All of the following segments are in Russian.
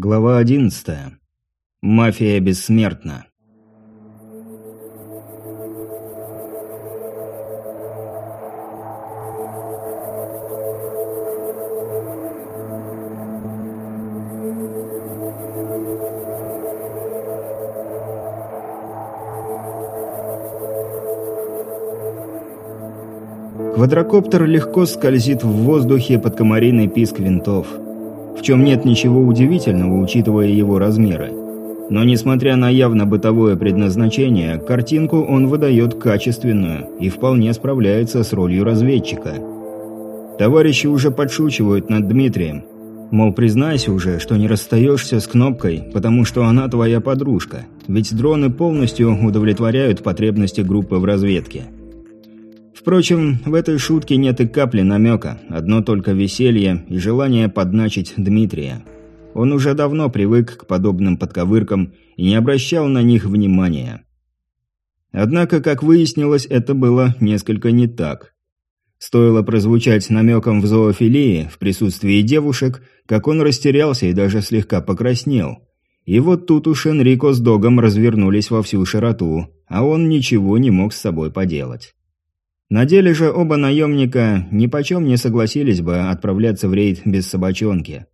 Глава 11. Мафия бессмертна. Квадрокоптер легко скользит в воздухе под комариный писк винтов в чем нет ничего удивительного, учитывая его размеры. Но несмотря на явно бытовое предназначение, картинку он выдает качественную и вполне справляется с ролью разведчика. Товарищи уже подшучивают над Дмитрием. Мол, признайся уже, что не расстаешься с кнопкой, потому что она твоя подружка. Ведь дроны полностью удовлетворяют потребности группы в разведке. Впрочем, в этой шутке нет и капли намека, одно только веселье и желание подначить Дмитрия. Он уже давно привык к подобным подковыркам и не обращал на них внимания. Однако, как выяснилось, это было несколько не так. Стоило прозвучать намеком в зоофилии в присутствии девушек, как он растерялся и даже слегка покраснел. И вот тут уж Энрико с Догом развернулись во всю широту, а он ничего не мог с собой поделать. На деле же оба наемника ни почем не согласились бы отправляться в рейд без собачонки.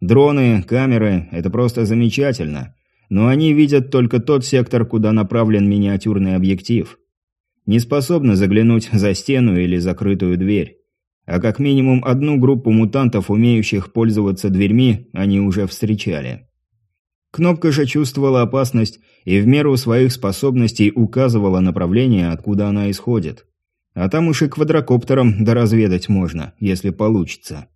Дроны, камеры – это просто замечательно, но они видят только тот сектор, куда направлен миниатюрный объектив. Не способны заглянуть за стену или закрытую дверь. А как минимум одну группу мутантов, умеющих пользоваться дверьми, они уже встречали. Кнопка же чувствовала опасность и в меру своих способностей указывала направление, откуда она исходит. А там уж и квадрокоптером доразведать можно, если получится.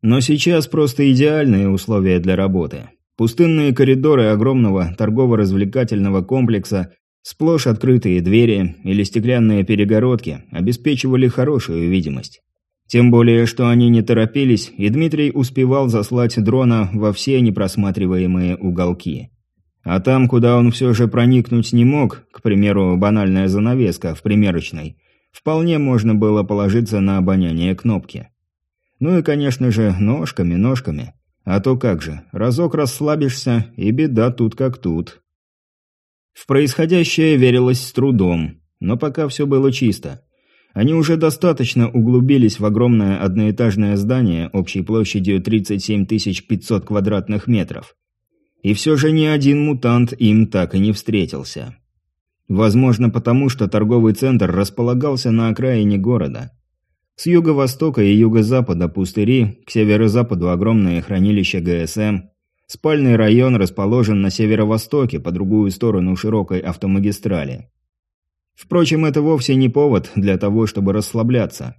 Но сейчас просто идеальные условия для работы. Пустынные коридоры огромного торгово-развлекательного комплекса, сплошь открытые двери или стеклянные перегородки обеспечивали хорошую видимость. Тем более, что они не торопились, и Дмитрий успевал заслать дрона во все непросматриваемые уголки. А там, куда он все же проникнуть не мог, к примеру, банальная занавеска в примерочной, вполне можно было положиться на обоняние кнопки. Ну и, конечно же, ножками, ножками. А то как же, разок расслабишься, и беда тут как тут. В происходящее верилось с трудом, но пока все было чисто. Они уже достаточно углубились в огромное одноэтажное здание общей площадью 37 500 квадратных метров. И все же ни один мутант им так и не встретился. Возможно, потому что торговый центр располагался на окраине города. С юго-востока и юго-запада пустыри, к северо-западу огромное хранилище ГСМ. Спальный район расположен на северо-востоке, по другую сторону широкой автомагистрали. Впрочем, это вовсе не повод для того, чтобы расслабляться.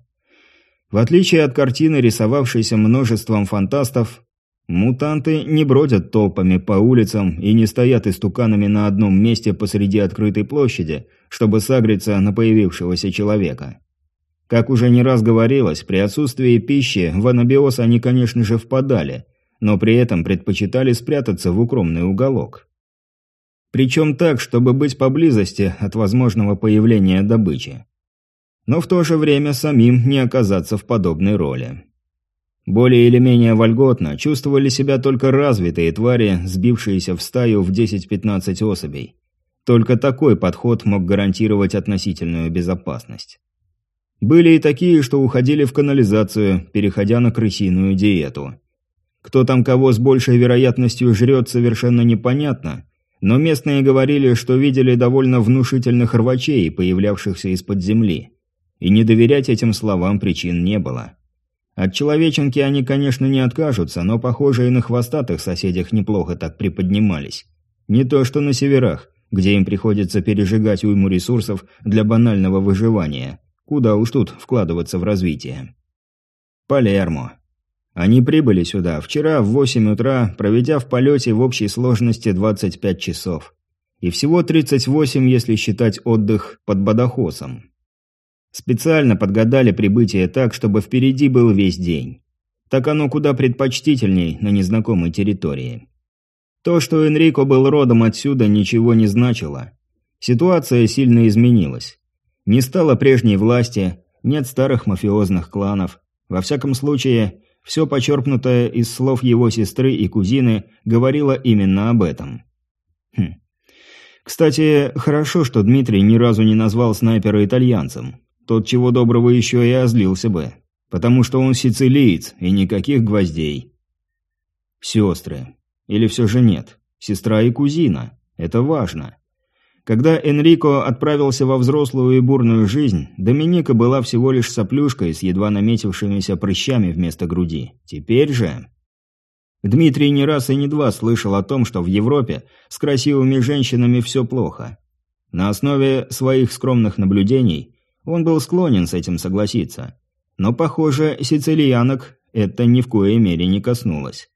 В отличие от картины, рисовавшейся множеством фантастов, Мутанты не бродят толпами по улицам и не стоят истуканами на одном месте посреди открытой площади, чтобы сагриться на появившегося человека. Как уже не раз говорилось, при отсутствии пищи в анабиоз они, конечно же, впадали, но при этом предпочитали спрятаться в укромный уголок. Причем так, чтобы быть поблизости от возможного появления добычи. Но в то же время самим не оказаться в подобной роли. Более или менее вольготно чувствовали себя только развитые твари, сбившиеся в стаю в 10-15 особей. Только такой подход мог гарантировать относительную безопасность. Были и такие, что уходили в канализацию, переходя на крысиную диету. Кто там кого с большей вероятностью жрет, совершенно непонятно, но местные говорили, что видели довольно внушительных рвачей, появлявшихся из-под земли. И не доверять этим словам причин не было. От человеченки они, конечно, не откажутся, но, похоже, и на хвостатых соседях неплохо так приподнимались. Не то что на северах, где им приходится пережигать уйму ресурсов для банального выживания. Куда уж тут вкладываться в развитие. Палермо. Они прибыли сюда вчера в 8 утра, проведя в полете в общей сложности 25 часов. И всего 38, если считать отдых под Бадахосом. Специально подгадали прибытие так, чтобы впереди был весь день. Так оно куда предпочтительней на незнакомой территории. То, что Энрико был родом отсюда, ничего не значило. Ситуация сильно изменилась. Не стало прежней власти, нет старых мафиозных кланов. Во всяком случае, все почерпнутое из слов его сестры и кузины говорило именно об этом. Хм. Кстати, хорошо, что Дмитрий ни разу не назвал снайпера итальянцем. Тот чего доброго еще и озлился бы. Потому что он сицилиец, и никаких гвоздей. Сестры. Или все же нет. Сестра и кузина. Это важно. Когда Энрико отправился во взрослую и бурную жизнь, Доминика была всего лишь соплюшкой с едва наметившимися прыщами вместо груди. Теперь же... Дмитрий не раз и не два слышал о том, что в Европе с красивыми женщинами все плохо. На основе своих скромных наблюдений он был склонен с этим согласиться. Но, похоже, сицилиянок это ни в коей мере не коснулось.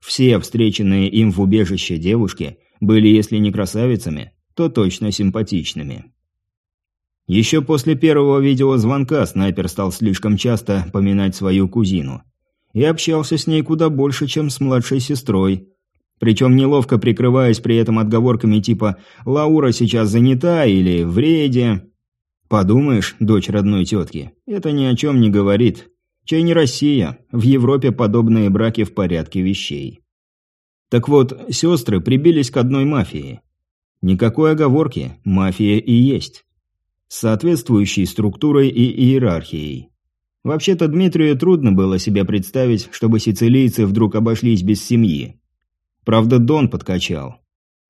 Все встреченные им в убежище девушки были, если не красавицами, то точно симпатичными. Еще после первого видеозвонка снайпер стал слишком часто поминать свою кузину. И общался с ней куда больше, чем с младшей сестрой. Причем неловко прикрываясь при этом отговорками типа «Лаура сейчас занята» или «В рейде». Подумаешь, дочь родной тетки, это ни о чем не говорит. Чай не Россия, в Европе подобные браки в порядке вещей. Так вот, сестры прибились к одной мафии. Никакой оговорки, мафия и есть. С соответствующей структурой и иерархией. Вообще-то Дмитрию трудно было себе представить, чтобы сицилийцы вдруг обошлись без семьи. Правда, Дон подкачал.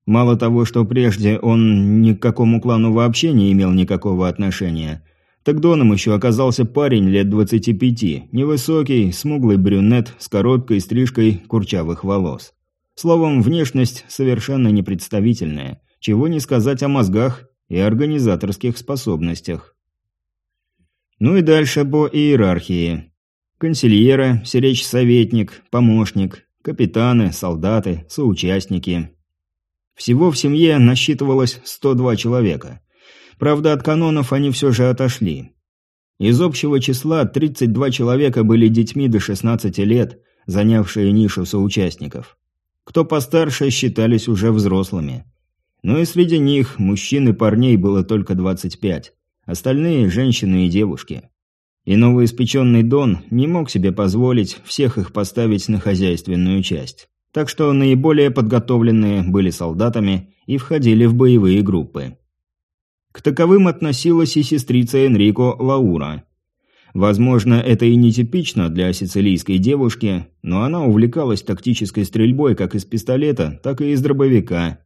Мало того, что прежде он ни к какому клану вообще не имел никакого отношения, так Доном еще оказался парень лет 25, невысокий, смуглый брюнет с короткой стрижкой курчавых волос. Словом, внешность совершенно непредставительная – чего не сказать о мозгах и организаторских способностях. Ну и дальше по иерархии. Консильера, сиречь-советник, помощник, капитаны, солдаты, соучастники. Всего в семье насчитывалось 102 человека. Правда, от канонов они все же отошли. Из общего числа 32 человека были детьми до 16 лет, занявшие нишу соучастников. Кто постарше, считались уже взрослыми. Но и среди них мужчин и парней было только 25. Остальные – женщины и девушки. И новоиспеченный Дон не мог себе позволить всех их поставить на хозяйственную часть. Так что наиболее подготовленные были солдатами и входили в боевые группы. К таковым относилась и сестрица Энрико Лаура. Возможно, это и нетипично для сицилийской девушки, но она увлекалась тактической стрельбой как из пистолета, так и из дробовика,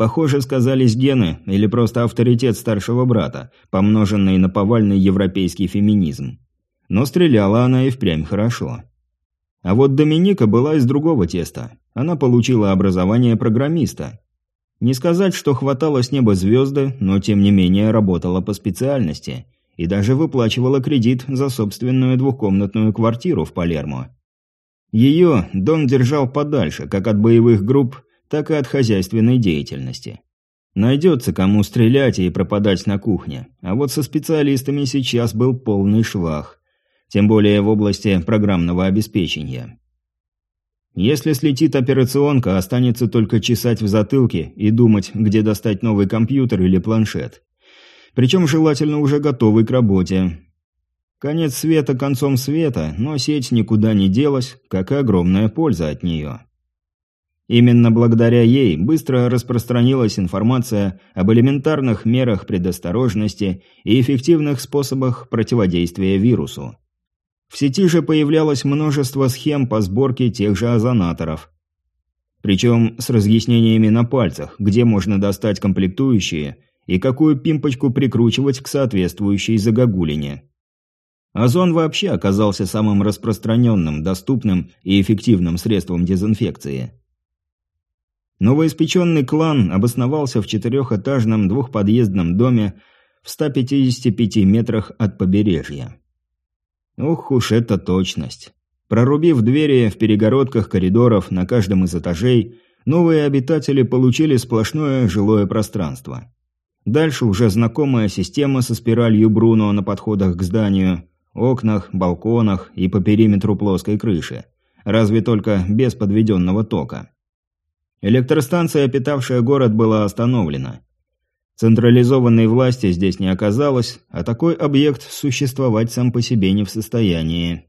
Похоже, сказались гены или просто авторитет старшего брата, помноженный на повальный европейский феминизм. Но стреляла она и впрямь хорошо. А вот Доминика была из другого теста. Она получила образование программиста. Не сказать, что хватало с неба звезды, но тем не менее работала по специальности и даже выплачивала кредит за собственную двухкомнатную квартиру в Палермо. Ее Дон держал подальше, как от боевых групп, так и от хозяйственной деятельности. Найдется кому стрелять и пропадать на кухне, а вот со специалистами сейчас был полный швах, тем более в области программного обеспечения. Если слетит операционка, останется только чесать в затылке и думать, где достать новый компьютер или планшет. Причем желательно уже готовый к работе. Конец света концом света, но сеть никуда не делась, как и огромная польза от нее. Именно благодаря ей быстро распространилась информация об элементарных мерах предосторожности и эффективных способах противодействия вирусу. В сети же появлялось множество схем по сборке тех же озонаторов. Причем с разъяснениями на пальцах, где можно достать комплектующие и какую пимпочку прикручивать к соответствующей загогулине. Озон вообще оказался самым распространенным, доступным и эффективным средством дезинфекции. Новоиспеченный клан обосновался в четырехэтажном двухподъездном доме в 155 метрах от побережья. Ух уж эта точность. Прорубив двери в перегородках коридоров на каждом из этажей, новые обитатели получили сплошное жилое пространство. Дальше уже знакомая система со спиралью Бруно на подходах к зданию, окнах, балконах и по периметру плоской крыши. Разве только без подведенного тока. Электростанция, питавшая город, была остановлена. Централизованной власти здесь не оказалось, а такой объект существовать сам по себе не в состоянии.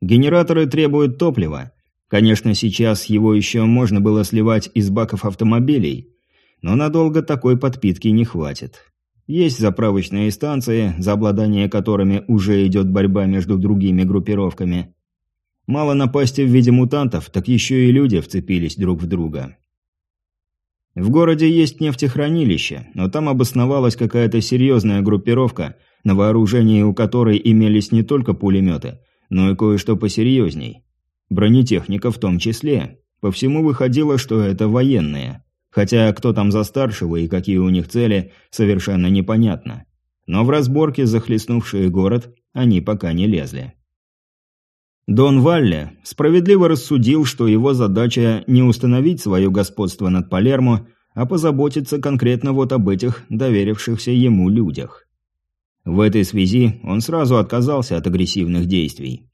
Генераторы требуют топлива. Конечно, сейчас его еще можно было сливать из баков автомобилей, но надолго такой подпитки не хватит. Есть заправочные станции, за обладание которыми уже идет борьба между другими группировками. Мало напасти в виде мутантов, так еще и люди вцепились друг в друга. В городе есть нефтехранилище, но там обосновалась какая-то серьезная группировка, на вооружении у которой имелись не только пулеметы, но и кое-что посерьезней. Бронетехника в том числе. По всему выходило, что это военные. Хотя кто там за старшего и какие у них цели, совершенно непонятно. Но в разборке, захлестнувшие город, они пока не лезли. Дон Валле справедливо рассудил, что его задача не установить свое господство над Палермо, а позаботиться конкретно вот об этих доверившихся ему людях. В этой связи он сразу отказался от агрессивных действий.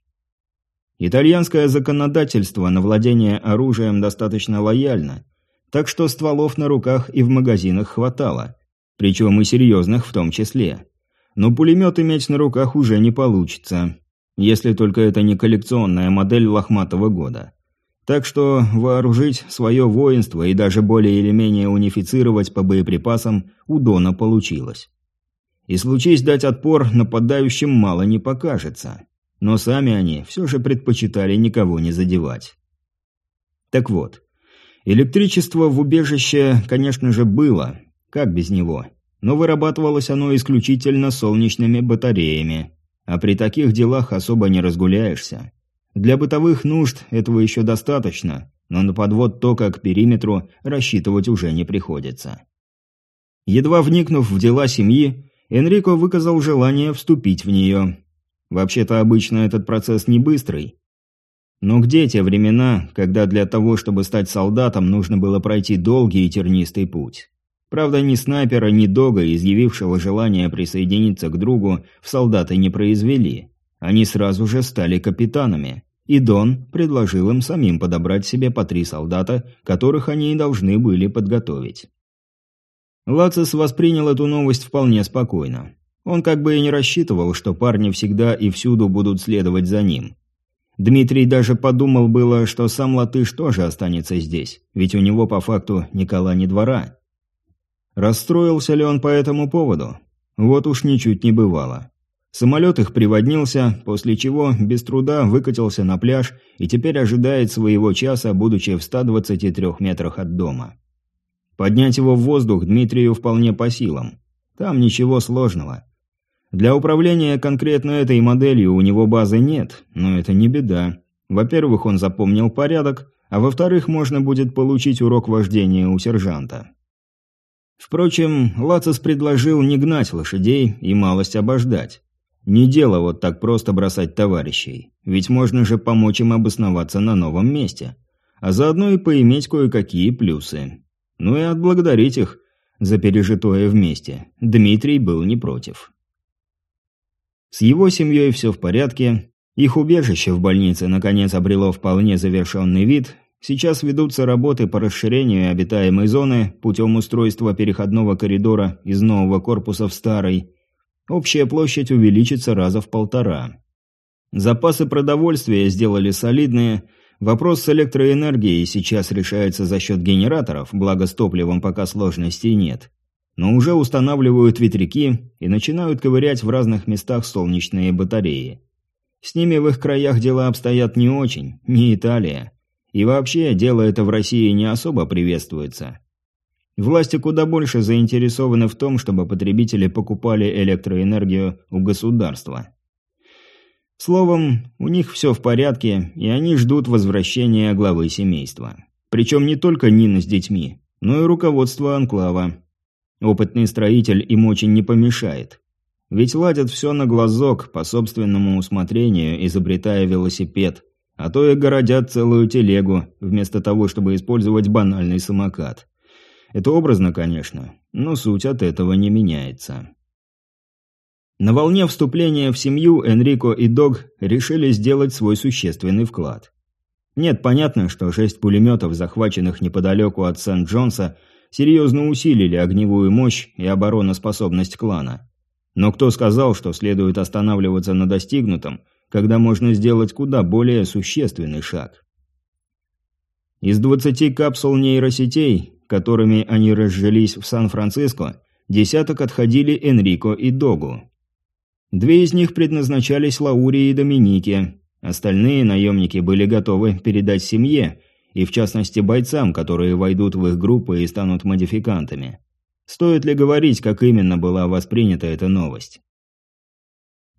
Итальянское законодательство на владение оружием достаточно лояльно, так что стволов на руках и в магазинах хватало, причем и серьезных в том числе. Но пулемет иметь на руках уже не получится, если только это не коллекционная модель лохматого года. Так что вооружить свое воинство и даже более или менее унифицировать по боеприпасам у Дона получилось. И случись дать отпор, нападающим мало не покажется. Но сами они все же предпочитали никого не задевать. Так вот, электричество в убежище, конечно же, было, как без него, но вырабатывалось оно исключительно солнечными батареями, а при таких делах особо не разгуляешься. Для бытовых нужд этого еще достаточно, но на подвод тока к периметру рассчитывать уже не приходится. Едва вникнув в дела семьи, Энрико выказал желание вступить в нее. Вообще-то обычно этот процесс не быстрый. Но где те времена, когда для того, чтобы стать солдатом, нужно было пройти долгий и тернистый путь? Правда, ни снайпера, ни дога, изъявившего желание присоединиться к другу, в солдаты не произвели. Они сразу же стали капитанами. И Дон предложил им самим подобрать себе по три солдата, которых они и должны были подготовить. Лацис воспринял эту новость вполне спокойно. Он как бы и не рассчитывал, что парни всегда и всюду будут следовать за ним. Дмитрий даже подумал было, что сам Латыш тоже останется здесь, ведь у него по факту ни кола двора. Расстроился ли он по этому поводу? Вот уж ничуть не бывало. Самолет их приводнился, после чего без труда выкатился на пляж и теперь ожидает своего часа, будучи в 123 метрах от дома. Поднять его в воздух Дмитрию вполне по силам. Там ничего сложного. Для управления конкретно этой моделью у него базы нет, но это не беда. Во-первых, он запомнил порядок, а во-вторых, можно будет получить урок вождения у сержанта. Впрочем, Лацис предложил не гнать лошадей и малость обождать. Не дело вот так просто бросать товарищей, ведь можно же помочь им обосноваться на новом месте, а заодно и поиметь кое-какие плюсы. Ну и отблагодарить их за пережитое вместе. Дмитрий был не против. С его семьей все в порядке, их убежище в больнице наконец обрело вполне завершенный вид, Сейчас ведутся работы по расширению обитаемой зоны путем устройства переходного коридора из нового корпуса в старый. Общая площадь увеличится раза в полтора. Запасы продовольствия сделали солидные. Вопрос с электроэнергией сейчас решается за счет генераторов, благо с топливом пока сложностей нет. Но уже устанавливают ветряки и начинают ковырять в разных местах солнечные батареи. С ними в их краях дела обстоят не очень, не Италия. И вообще, дело это в России не особо приветствуется. Власти куда больше заинтересованы в том, чтобы потребители покупали электроэнергию у государства. Словом, у них все в порядке, и они ждут возвращения главы семейства. Причем не только Нина с детьми, но и руководство анклава. Опытный строитель им очень не помешает. Ведь ладят все на глазок, по собственному усмотрению, изобретая велосипед – а то и городят целую телегу, вместо того, чтобы использовать банальный самокат. Это образно, конечно, но суть от этого не меняется. На волне вступления в семью Энрико и Дог решили сделать свой существенный вклад. Нет, понятно, что шесть пулеметов, захваченных неподалеку от Сент-Джонса, серьезно усилили огневую мощь и обороноспособность клана. Но кто сказал, что следует останавливаться на достигнутом – когда можно сделать куда более существенный шаг. Из 20 капсул нейросетей, которыми они разжились в Сан-Франциско, десяток отходили Энрико и Догу. Две из них предназначались Лауре и Доминике, остальные наемники были готовы передать семье, и в частности бойцам, которые войдут в их группы и станут модификантами. Стоит ли говорить, как именно была воспринята эта новость?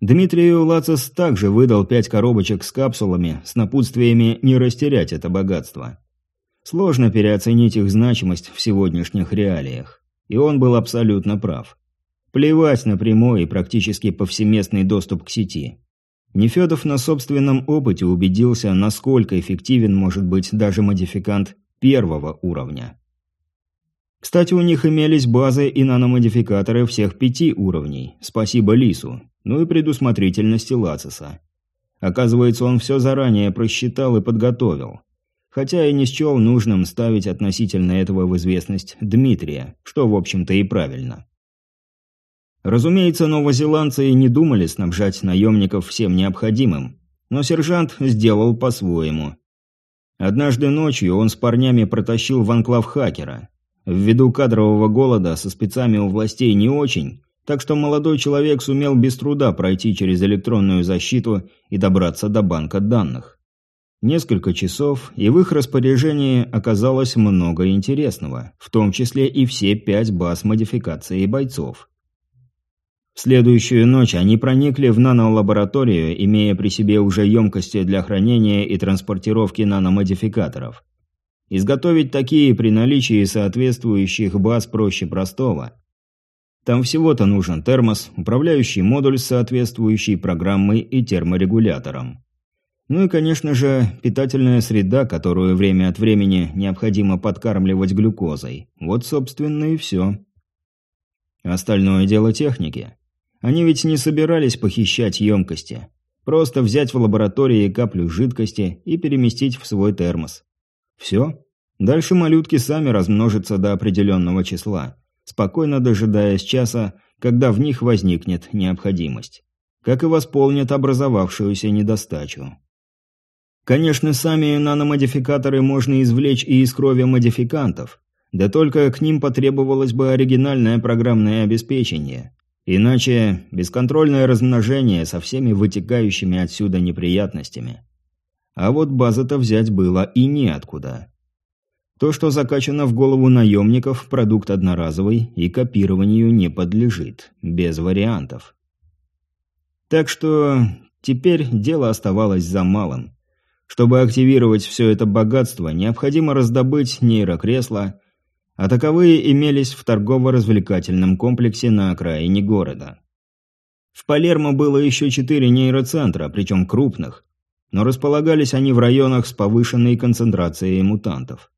Дмитрию Лацис также выдал пять коробочек с капсулами с напутствиями не растерять это богатство. Сложно переоценить их значимость в сегодняшних реалиях. И он был абсолютно прав. Плевать на прямой и практически повсеместный доступ к сети. Нефедов на собственном опыте убедился, насколько эффективен может быть даже модификант первого уровня. Кстати, у них имелись базы и наномодификаторы всех пяти уровней, спасибо Лису, ну и предусмотрительности Лациса. Оказывается, он все заранее просчитал и подготовил. Хотя и не счел нужным ставить относительно этого в известность Дмитрия, что, в общем-то, и правильно. Разумеется, новозеландцы и не думали снабжать наемников всем необходимым, но сержант сделал по-своему. Однажды ночью он с парнями протащил в анклав хакера. Ввиду кадрового голода со спецами у властей не очень, так что молодой человек сумел без труда пройти через электронную защиту и добраться до банка данных. Несколько часов, и в их распоряжении оказалось много интересного, в том числе и все пять баз модификации бойцов. В следующую ночь они проникли в нанолабораторию, имея при себе уже емкости для хранения и транспортировки наномодификаторов. Изготовить такие при наличии соответствующих баз проще простого. Там всего-то нужен термос, управляющий модуль с соответствующей программой и терморегулятором. Ну и, конечно же, питательная среда, которую время от времени необходимо подкармливать глюкозой. Вот, собственно, и все. Остальное дело техники. Они ведь не собирались похищать емкости. Просто взять в лаборатории каплю жидкости и переместить в свой термос. Все. Дальше малютки сами размножатся до определенного числа, спокойно дожидаясь часа, когда в них возникнет необходимость. Как и восполнят образовавшуюся недостачу. Конечно, сами наномодификаторы можно извлечь и из крови модификантов, да только к ним потребовалось бы оригинальное программное обеспечение. Иначе бесконтрольное размножение со всеми вытекающими отсюда неприятностями. А вот базы-то взять было и неоткуда. То, что закачано в голову наемников, продукт одноразовый и копированию не подлежит, без вариантов. Так что теперь дело оставалось за малым. Чтобы активировать все это богатство, необходимо раздобыть нейрокресло, а таковые имелись в торгово-развлекательном комплексе на окраине города. В Палермо было еще четыре нейроцентра, причем крупных, но располагались они в районах с повышенной концентрацией мутантов.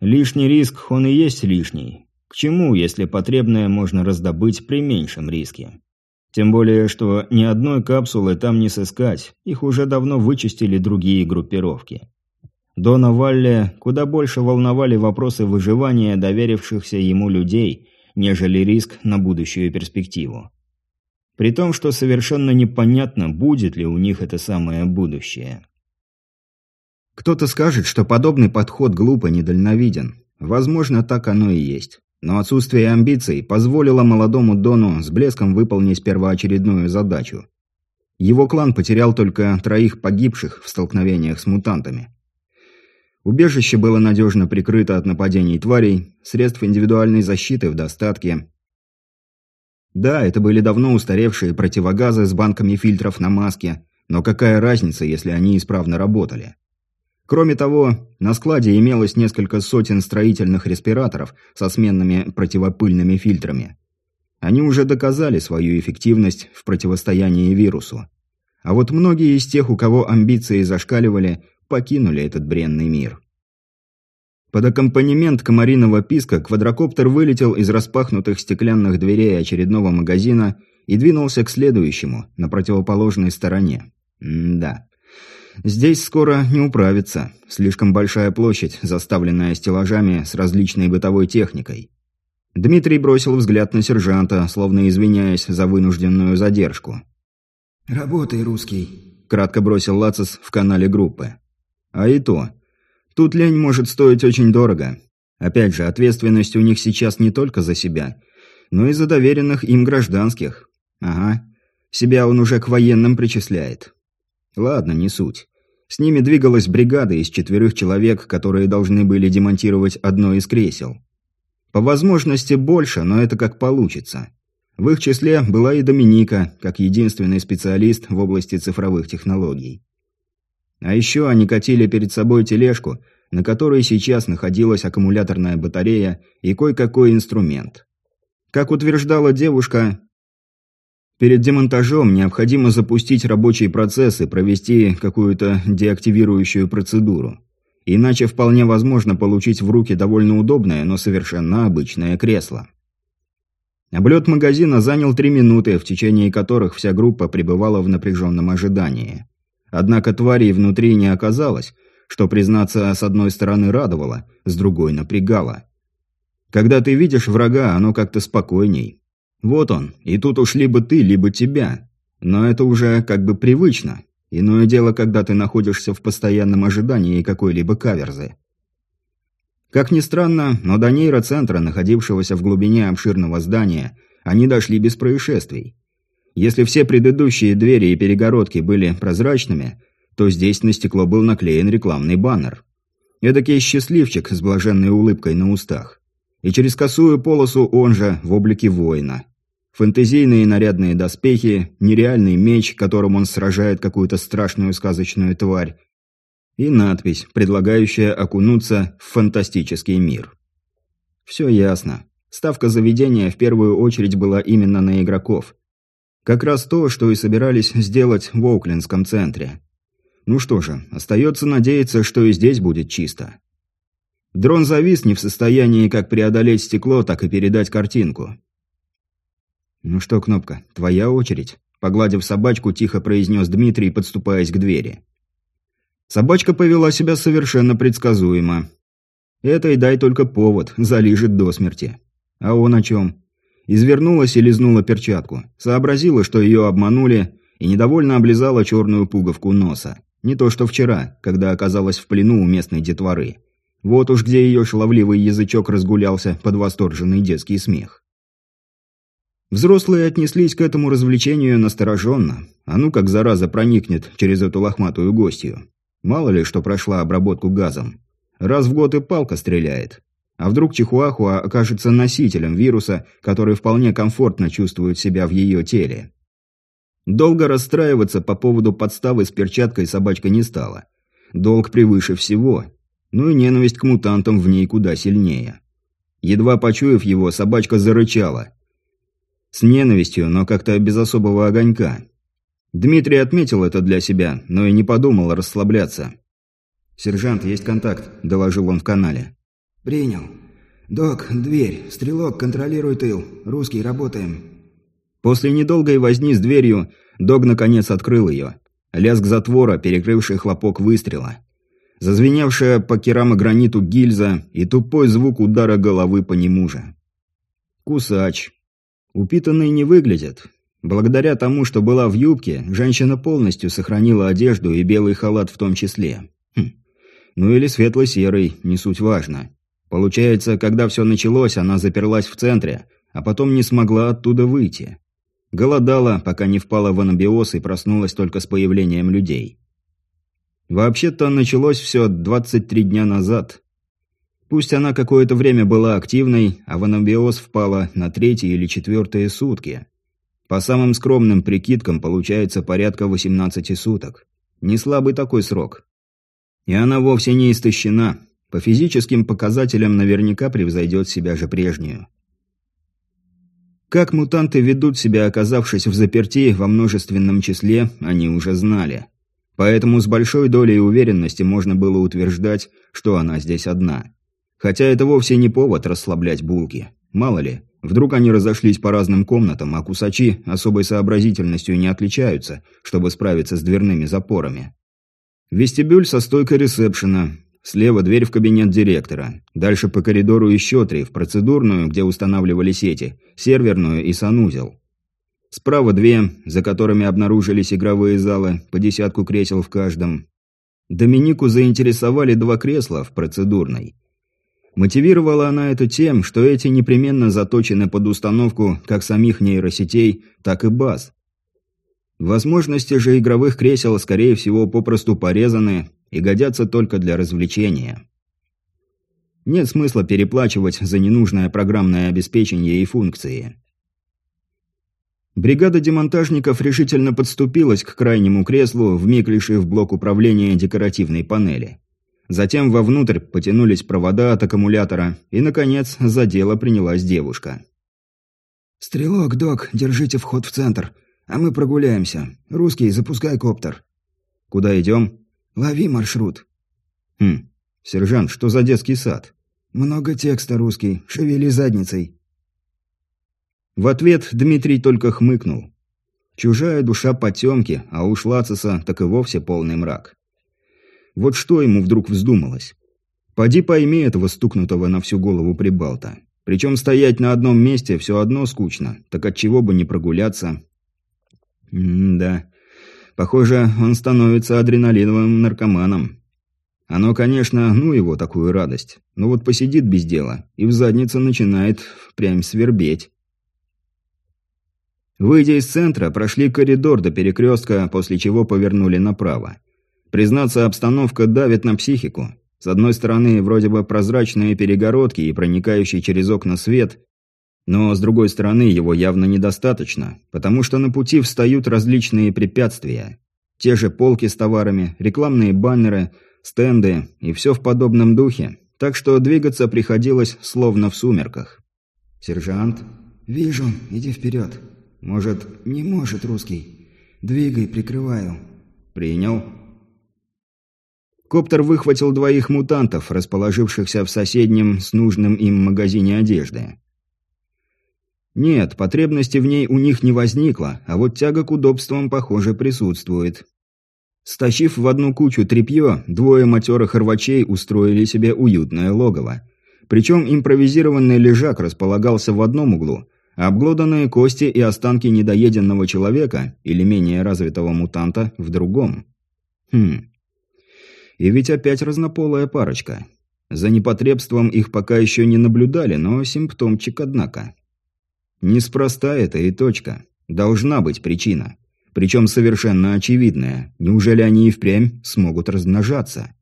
Лишний риск, он и есть лишний. К чему, если потребное можно раздобыть при меньшем риске? Тем более, что ни одной капсулы там не сыскать, их уже давно вычистили другие группировки. Дона Валле куда больше волновали вопросы выживания доверившихся ему людей, нежели риск на будущую перспективу. При том, что совершенно непонятно, будет ли у них это самое будущее. Кто-то скажет, что подобный подход глупо недальновиден. Возможно, так оно и есть. Но отсутствие амбиций позволило молодому Дону с блеском выполнить первоочередную задачу. Его клан потерял только троих погибших в столкновениях с мутантами. Убежище было надежно прикрыто от нападений тварей, средств индивидуальной защиты в достатке. Да, это были давно устаревшие противогазы с банками фильтров на маске, но какая разница, если они исправно работали? Кроме того, на складе имелось несколько сотен строительных респираторов со сменными противопыльными фильтрами. Они уже доказали свою эффективность в противостоянии вирусу. А вот многие из тех, у кого амбиции зашкаливали, покинули этот бренный мир. Под аккомпанемент комариного писка квадрокоптер вылетел из распахнутых стеклянных дверей очередного магазина и двинулся к следующему, на противоположной стороне. М да. Здесь скоро не управиться. Слишком большая площадь, заставленная стеллажами с различной бытовой техникой. Дмитрий бросил взгляд на сержанта, словно извиняясь за вынужденную задержку. «Работай, русский. кратко бросил Лацис в канале группы. А и то. Тут лень может стоить очень дорого. Опять же, ответственность у них сейчас не только за себя, но и за доверенных им гражданских. Ага. Себя он уже к военным причисляет. Ладно, не суть. С ними двигалась бригада из четверых человек, которые должны были демонтировать одно из кресел. По возможности больше, но это как получится. В их числе была и Доминика, как единственный специалист в области цифровых технологий. А еще они катили перед собой тележку, на которой сейчас находилась аккумуляторная батарея и кое-какой инструмент. Как утверждала девушка, перед демонтажом необходимо запустить рабочий процесс и провести какую-то деактивирующую процедуру. Иначе вполне возможно получить в руки довольно удобное, но совершенно обычное кресло. Облет магазина занял три минуты, в течение которых вся группа пребывала в напряженном ожидании. Однако тварей внутри не оказалось, что, признаться, с одной стороны радовало, с другой напрягало. Когда ты видишь врага, оно как-то спокойней. Вот он, и тут уж либо ты, либо тебя. Но это уже как бы привычно. Иное дело, когда ты находишься в постоянном ожидании какой-либо каверзы. Как ни странно, но до нейроцентра, находившегося в глубине обширного здания, они дошли без происшествий. Если все предыдущие двери и перегородки были прозрачными, то здесь на стекло был наклеен рекламный баннер. Эдакий счастливчик с блаженной улыбкой на устах. И через косую полосу он же в облике воина. Фэнтезийные нарядные доспехи, нереальный меч, которым он сражает какую-то страшную сказочную тварь, и надпись, предлагающая окунуться в фантастический мир. Все ясно. Ставка заведения в первую очередь была именно на игроков. Как раз то, что и собирались сделать в Оуклендском центре. Ну что же, остается надеяться, что и здесь будет чисто. Дрон завис не в состоянии как преодолеть стекло, так и передать картинку. «Ну что, Кнопка, твоя очередь», – погладив собачку, тихо произнес Дмитрий, подступаясь к двери. Собачка повела себя совершенно предсказуемо. Это и дай только повод, залижет до смерти. А он о чем? Извернулась и лизнула перчатку. Сообразила, что ее обманули, и недовольно облизала черную пуговку носа. Не то что вчера, когда оказалась в плену у местной детворы. Вот уж где ее шаловливый язычок разгулялся под восторженный детский смех. Взрослые отнеслись к этому развлечению настороженно. А ну как зараза проникнет через эту лохматую гостью. Мало ли, что прошла обработку газом. Раз в год и палка стреляет. А вдруг Чихуахуа окажется носителем вируса, который вполне комфортно чувствует себя в ее теле. Долго расстраиваться по поводу подставы с перчаткой собачка не стала. Долг превыше всего. Ну и ненависть к мутантам в ней куда сильнее. Едва почуяв его, собачка зарычала. С ненавистью, но как-то без особого огонька. Дмитрий отметил это для себя, но и не подумал расслабляться. «Сержант, есть контакт», – доложил он в канале. «Принял. Док, дверь. Стрелок, контролируй тыл. Русский, работаем». После недолгой возни с дверью Дог наконец открыл ее. Лязг затвора, перекрывший хлопок выстрела. Зазвеневшая по керамограниту гильза и тупой звук удара головы по нему же. Кусач. Упитанный не выглядит, Благодаря тому, что была в юбке, женщина полностью сохранила одежду и белый халат в том числе. Хм. Ну или светло-серый, не суть важно. Получается, когда все началось, она заперлась в центре, а потом не смогла оттуда выйти. Голодала, пока не впала в анабиоз и проснулась только с появлением людей. Вообще-то началось все 23 дня назад. Пусть она какое-то время была активной, а в анабиоз впала на третьи или четвертые сутки. По самым скромным прикидкам получается порядка 18 суток. Не слабый такой срок. И она вовсе не истощена. По физическим показателям наверняка превзойдет себя же прежнюю. Как мутанты ведут себя, оказавшись в заперти во множественном числе, они уже знали. Поэтому с большой долей уверенности можно было утверждать, что она здесь одна. Хотя это вовсе не повод расслаблять булки. Мало ли, Вдруг они разошлись по разным комнатам, а кусачи особой сообразительностью не отличаются, чтобы справиться с дверными запорами. Вестибюль со стойкой ресепшена. Слева дверь в кабинет директора. Дальше по коридору еще три, в процедурную, где устанавливали сети, серверную и санузел. Справа две, за которыми обнаружились игровые залы, по десятку кресел в каждом. Доминику заинтересовали два кресла в процедурной. Мотивировала она это тем, что эти непременно заточены под установку как самих нейросетей, так и баз. Возможности же игровых кресел, скорее всего, попросту порезаны и годятся только для развлечения. Нет смысла переплачивать за ненужное программное обеспечение и функции. Бригада демонтажников решительно подступилась к крайнему креслу, вмиг лишив блок управления декоративной панели. Затем вовнутрь потянулись провода от аккумулятора, и, наконец, за дело принялась девушка. «Стрелок, док, держите вход в центр, а мы прогуляемся. Русский, запускай коптер». «Куда идем?» «Лови маршрут». «Хм, сержант, что за детский сад?» «Много текста, русский, шевели задницей». В ответ Дмитрий только хмыкнул. Чужая душа потемки, а уж Лациса так и вовсе полный мрак. Вот что ему вдруг вздумалось. Поди пойми этого стукнутого на всю голову прибалта. Причем стоять на одном месте все одно скучно, так от чего бы не прогуляться. М-да. Похоже, он становится адреналиновым наркоманом. Оно, конечно, ну его такую радость. Но вот посидит без дела, и в заднице начинает прям свербеть. Выйдя из центра, прошли коридор до перекрестка, после чего повернули направо. Признаться, обстановка давит на психику. С одной стороны, вроде бы прозрачные перегородки и проникающий через окна свет, но с другой стороны, его явно недостаточно, потому что на пути встают различные препятствия. Те же полки с товарами, рекламные баннеры, стенды и все в подобном духе, так что двигаться приходилось словно в сумерках. «Сержант?» «Вижу, иди вперед». «Может...» «Не может, русский. Двигай, прикрываю». «Принял». Коптер выхватил двоих мутантов, расположившихся в соседнем с нужным им магазине одежды. Нет, потребности в ней у них не возникло, а вот тяга к удобствам, похоже, присутствует. Стащив в одну кучу тряпье, двое матерых рвачей устроили себе уютное логово. Причем импровизированный лежак располагался в одном углу, а обглоданные кости и останки недоеденного человека или менее развитого мутанта в другом. Хм, и ведь опять разнополая парочка. За непотребством их пока еще не наблюдали, но симптомчик, однако. Неспроста это и точка. Должна быть причина. Причем совершенно очевидная. Неужели они и впрямь смогут размножаться?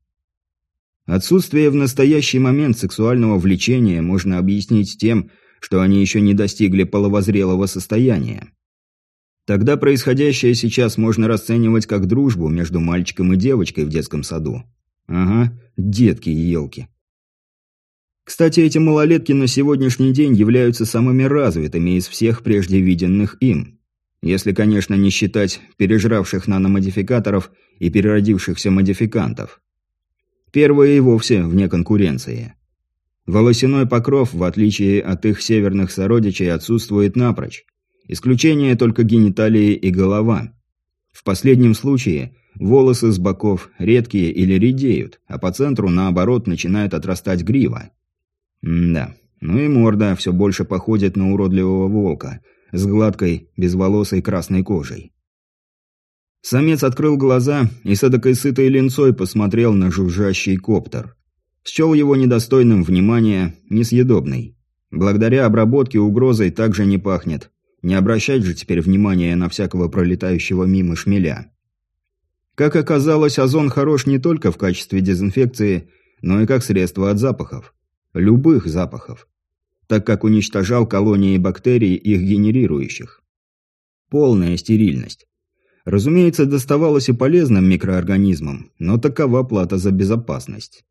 Отсутствие в настоящий момент сексуального влечения можно объяснить тем, что они еще не достигли половозрелого состояния. Тогда происходящее сейчас можно расценивать как дружбу между мальчиком и девочкой в детском саду. Ага, детки и елки. Кстати, эти малолетки на сегодняшний день являются самыми развитыми из всех прежде виденных им. Если, конечно, не считать пережравших наномодификаторов и переродившихся модификантов. Первые и вовсе вне конкуренции. Волосяной покров, в отличие от их северных сородичей, отсутствует напрочь. Исключение только гениталии и голова. В последнем случае волосы с боков редкие или редеют, а по центру, наоборот, начинает отрастать грива. Да, ну и морда все больше походит на уродливого волка, с гладкой, безволосой красной кожей. Самец открыл глаза и с эдакой сытой линцой посмотрел на жужжащий коптер. Счел его недостойным внимания, несъедобный. Благодаря обработке угрозой также не пахнет, не обращать же теперь внимания на всякого пролетающего мимо шмеля. Как оказалось, озон хорош не только в качестве дезинфекции, но и как средство от запахов. Любых запахов. Так как уничтожал колонии бактерий, их генерирующих. Полная стерильность. Разумеется, доставалось и полезным микроорганизмам, но такова плата за безопасность.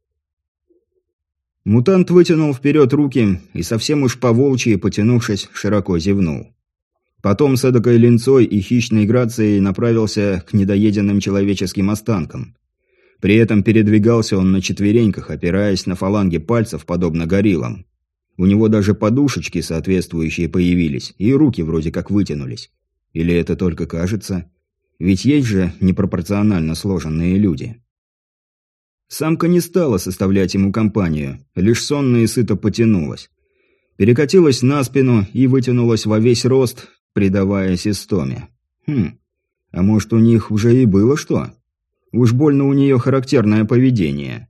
Мутант вытянул вперед руки и совсем уж по-волчьи, потянувшись, широко зевнул. Потом с эдакой линцой и хищной грацией направился к недоеденным человеческим останкам. При этом передвигался он на четвереньках, опираясь на фаланги пальцев, подобно гориллам. У него даже подушечки соответствующие появились, и руки вроде как вытянулись. Или это только кажется? Ведь есть же непропорционально сложенные люди. Самка не стала составлять ему компанию, лишь сонно и сыто потянулась. Перекатилась на спину и вытянулась во весь рост, предаваясь истоме. Хм, а может у них уже и было что? Уж больно у нее характерное поведение.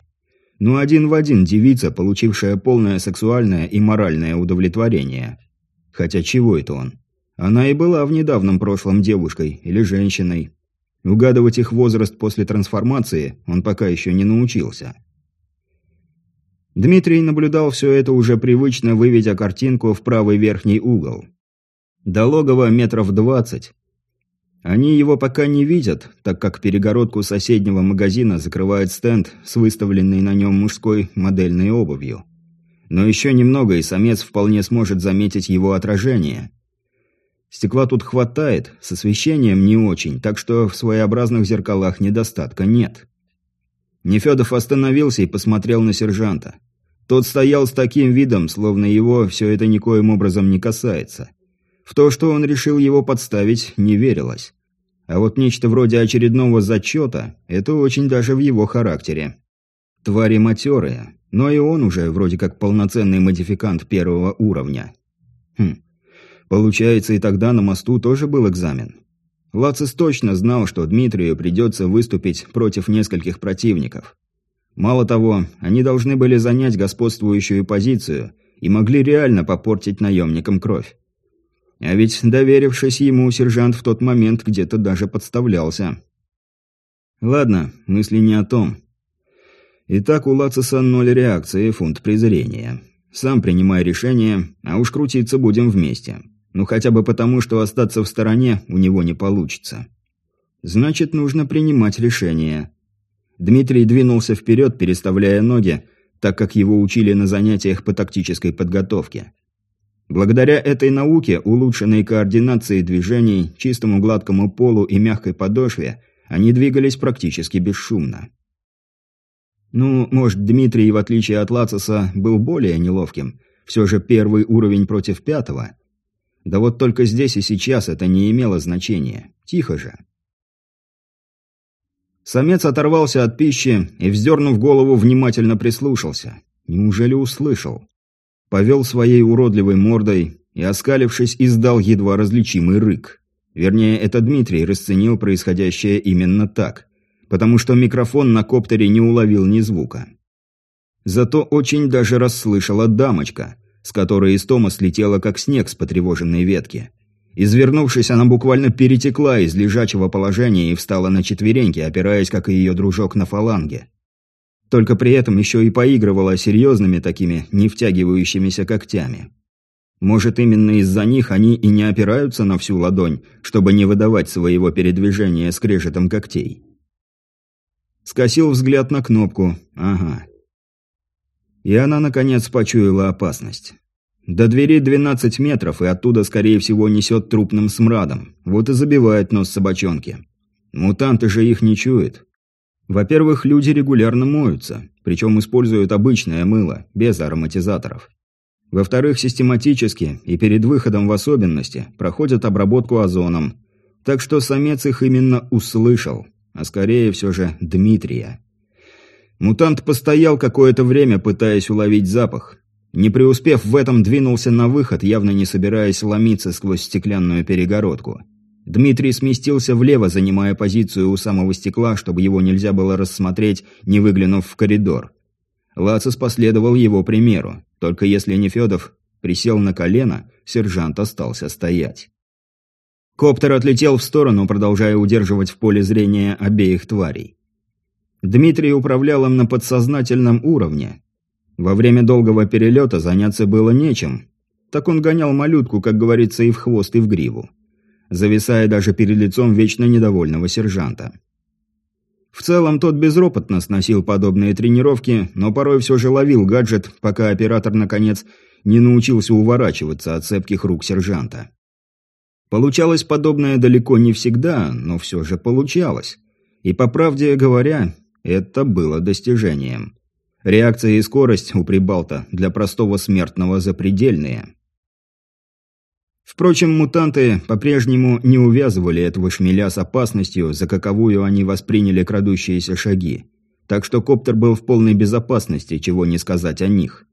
Ну один в один девица, получившая полное сексуальное и моральное удовлетворение. Хотя чего это он? Она и была в недавнем прошлом девушкой или женщиной. Угадывать их возраст после трансформации он пока еще не научился. Дмитрий наблюдал все это уже привычно, выведя картинку в правый верхний угол. До логова метров двадцать. Они его пока не видят, так как перегородку соседнего магазина закрывает стенд с выставленной на нем мужской модельной обувью. Но еще немного, и самец вполне сможет заметить его отражение. Стекла тут хватает, с освещением не очень, так что в своеобразных зеркалах недостатка нет. Нефедов остановился и посмотрел на сержанта. Тот стоял с таким видом, словно его все это никоим образом не касается. В то, что он решил его подставить, не верилось. А вот нечто вроде очередного зачета – это очень даже в его характере. Твари матерые, но и он уже вроде как полноценный модификант первого уровня. Хм, получается и тогда на мосту тоже был экзамен. Лацис точно знал, что Дмитрию придется выступить против нескольких противников. Мало того, они должны были занять господствующую позицию и могли реально попортить наемникам кровь. А ведь, доверившись ему, сержант в тот момент где-то даже подставлялся. Ладно, мысли не о том. Итак, у Лациса ноль реакции, фунт презрения. Сам принимай решение, а уж крутиться будем вместе. Ну хотя бы потому, что остаться в стороне у него не получится. Значит, нужно принимать решение. Дмитрий двинулся вперед, переставляя ноги, так как его учили на занятиях по тактической подготовке. Благодаря этой науке, улучшенной координации движений, чистому гладкому полу и мягкой подошве, они двигались практически бесшумно. Ну, может, Дмитрий, в отличие от Лациса, был более неловким. Все же первый уровень против пятого. Да вот только здесь и сейчас это не имело значения. Тихо же. Самец оторвался от пищи и, вздернув голову, внимательно прислушался. Неужели услышал? Повел своей уродливой мордой и, оскалившись, издал едва различимый рык. Вернее, это Дмитрий расценил происходящее именно так, потому что микрофон на коптере не уловил ни звука. Зато очень даже расслышала дамочка, с которой из Тома слетела как снег с потревоженной ветки. Извернувшись, она буквально перетекла из лежачего положения и встала на четвереньки, опираясь, как и ее дружок, на фаланге. Только при этом еще и поигрывала серьезными такими, не втягивающимися когтями. Может, именно из-за них они и не опираются на всю ладонь, чтобы не выдавать своего передвижения скрежетом когтей. Скосил взгляд на кнопку. Ага. И она, наконец, почуяла опасность. До двери 12 метров, и оттуда, скорее всего, несет трупным смрадом. Вот и забивает нос собачонки. Мутанты же их не чуют. Во-первых, люди регулярно моются, причем используют обычное мыло, без ароматизаторов. Во-вторых, систематически и перед выходом в особенности проходят обработку озоном. Так что самец их именно услышал, а скорее все же Дмитрия. Мутант постоял какое-то время, пытаясь уловить запах. Не преуспев в этом, двинулся на выход, явно не собираясь ломиться сквозь стеклянную перегородку. Дмитрий сместился влево, занимая позицию у самого стекла, чтобы его нельзя было рассмотреть, не выглянув в коридор. Лацис последовал его примеру. Только если не Федов присел на колено, сержант остался стоять. Коптер отлетел в сторону, продолжая удерживать в поле зрения обеих тварей. Дмитрий управлял им на подсознательном уровне. Во время долгого перелета заняться было нечем. Так он гонял малютку, как говорится, и в хвост, и в гриву зависая даже перед лицом вечно недовольного сержанта. В целом, тот безропотно сносил подобные тренировки, но порой все же ловил гаджет, пока оператор, наконец, не научился уворачиваться от цепких рук сержанта. Получалось подобное далеко не всегда, но все же получалось. И по правде говоря, это было достижением. Реакция и скорость у Прибалта для простого смертного запредельные. Впрочем, мутанты по-прежнему не увязывали этого шмеля с опасностью, за каковую они восприняли крадущиеся шаги. Так что коптер был в полной безопасности, чего не сказать о них.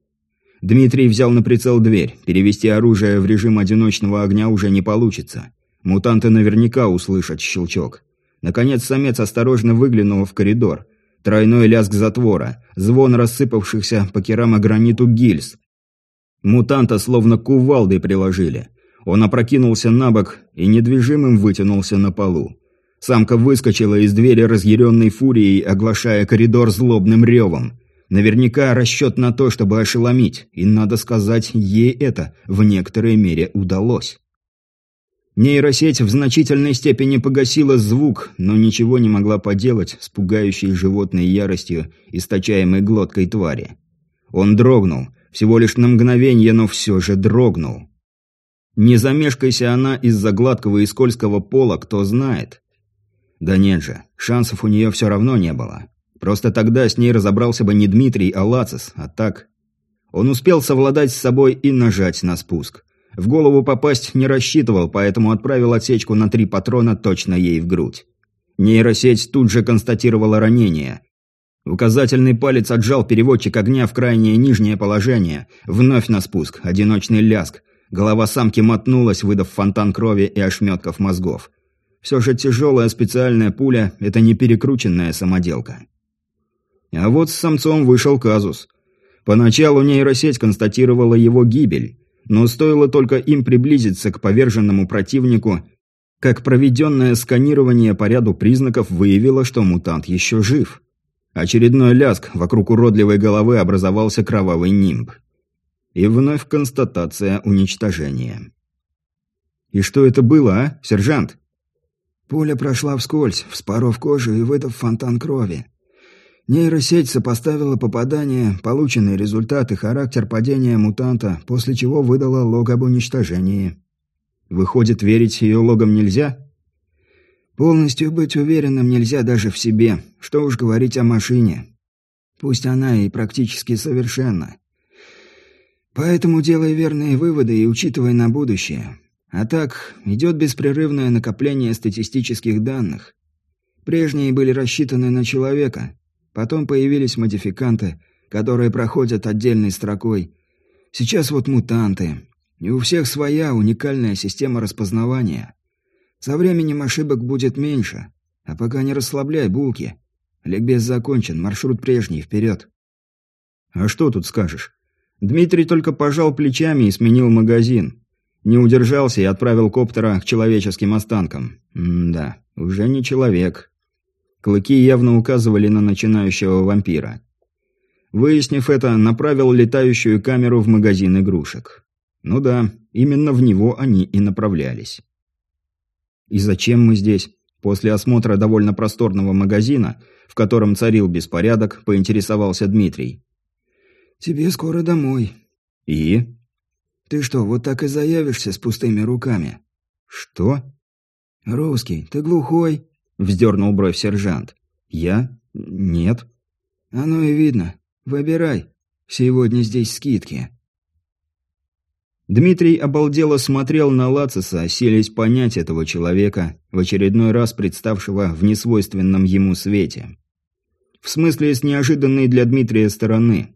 Дмитрий взял на прицел дверь. Перевести оружие в режим одиночного огня уже не получится. Мутанты наверняка услышат щелчок. Наконец самец осторожно выглянул в коридор. Тройной лязг затвора, звон рассыпавшихся по керамограниту гильз. Мутанта словно кувалдой приложили. Он опрокинулся на бок и недвижимым вытянулся на полу. Самка выскочила из двери разъяренной фурией, оглашая коридор злобным ревом. Наверняка расчет на то, чтобы ошеломить, и, надо сказать, ей это в некоторой мере удалось. Нейросеть в значительной степени погасила звук, но ничего не могла поделать с пугающей животной яростью, источаемой глоткой твари. Он дрогнул, всего лишь на мгновение, но все же дрогнул. Не замешкайся она из-за гладкого и скользкого пола, кто знает. Да нет же, шансов у нее все равно не было. Просто тогда с ней разобрался бы не Дмитрий, а Лацис, а так... Он успел совладать с собой и нажать на спуск. В голову попасть не рассчитывал, поэтому отправил отсечку на три патрона точно ей в грудь. Нейросеть тут же констатировала ранение. Указательный палец отжал переводчик огня в крайнее нижнее положение. Вновь на спуск, одиночный ляск. Голова самки мотнулась, выдав фонтан крови и ошметков мозгов. Все же тяжелая специальная пуля – это не перекрученная самоделка. А вот с самцом вышел казус. Поначалу нейросеть констатировала его гибель, но стоило только им приблизиться к поверженному противнику, как проведенное сканирование по ряду признаков выявило, что мутант еще жив. Очередной ляск вокруг уродливой головы образовался кровавый нимб. И вновь констатация уничтожения. «И что это было, а, сержант?» Пуля прошла вскользь, вспоров кожу и выдав фонтан крови. Нейросеть сопоставила попадание, полученный результат и характер падения мутанта, после чего выдала лог об уничтожении. Выходит, верить ее логам нельзя? Полностью быть уверенным нельзя даже в себе, что уж говорить о машине. Пусть она и практически совершенна. Поэтому делай верные выводы и учитывай на будущее. А так, идет беспрерывное накопление статистических данных. Прежние были рассчитаны на человека. Потом появились модификанты, которые проходят отдельной строкой. Сейчас вот мутанты. И у всех своя уникальная система распознавания. Со временем ошибок будет меньше. А пока не расслабляй булки. Ликбез закончен, маршрут прежний, вперед. А что тут скажешь? Дмитрий только пожал плечами и сменил магазин. Не удержался и отправил коптера к человеческим останкам. М да, уже не человек. Клыки явно указывали на начинающего вампира. Выяснив это, направил летающую камеру в магазин игрушек. Ну да, именно в него они и направлялись. «И зачем мы здесь?» После осмотра довольно просторного магазина, в котором царил беспорядок, поинтересовался Дмитрий. «Тебе скоро домой». «И?» Ты что, вот так и заявишься с пустыми руками? Что? Русский, ты глухой? Вздернул бровь сержант. Я? Нет. Оно и видно. Выбирай. Сегодня здесь скидки. Дмитрий обалдело смотрел на Лациса, селись понять этого человека, в очередной раз представшего в несвойственном ему свете. В смысле, с неожиданной для Дмитрия стороны.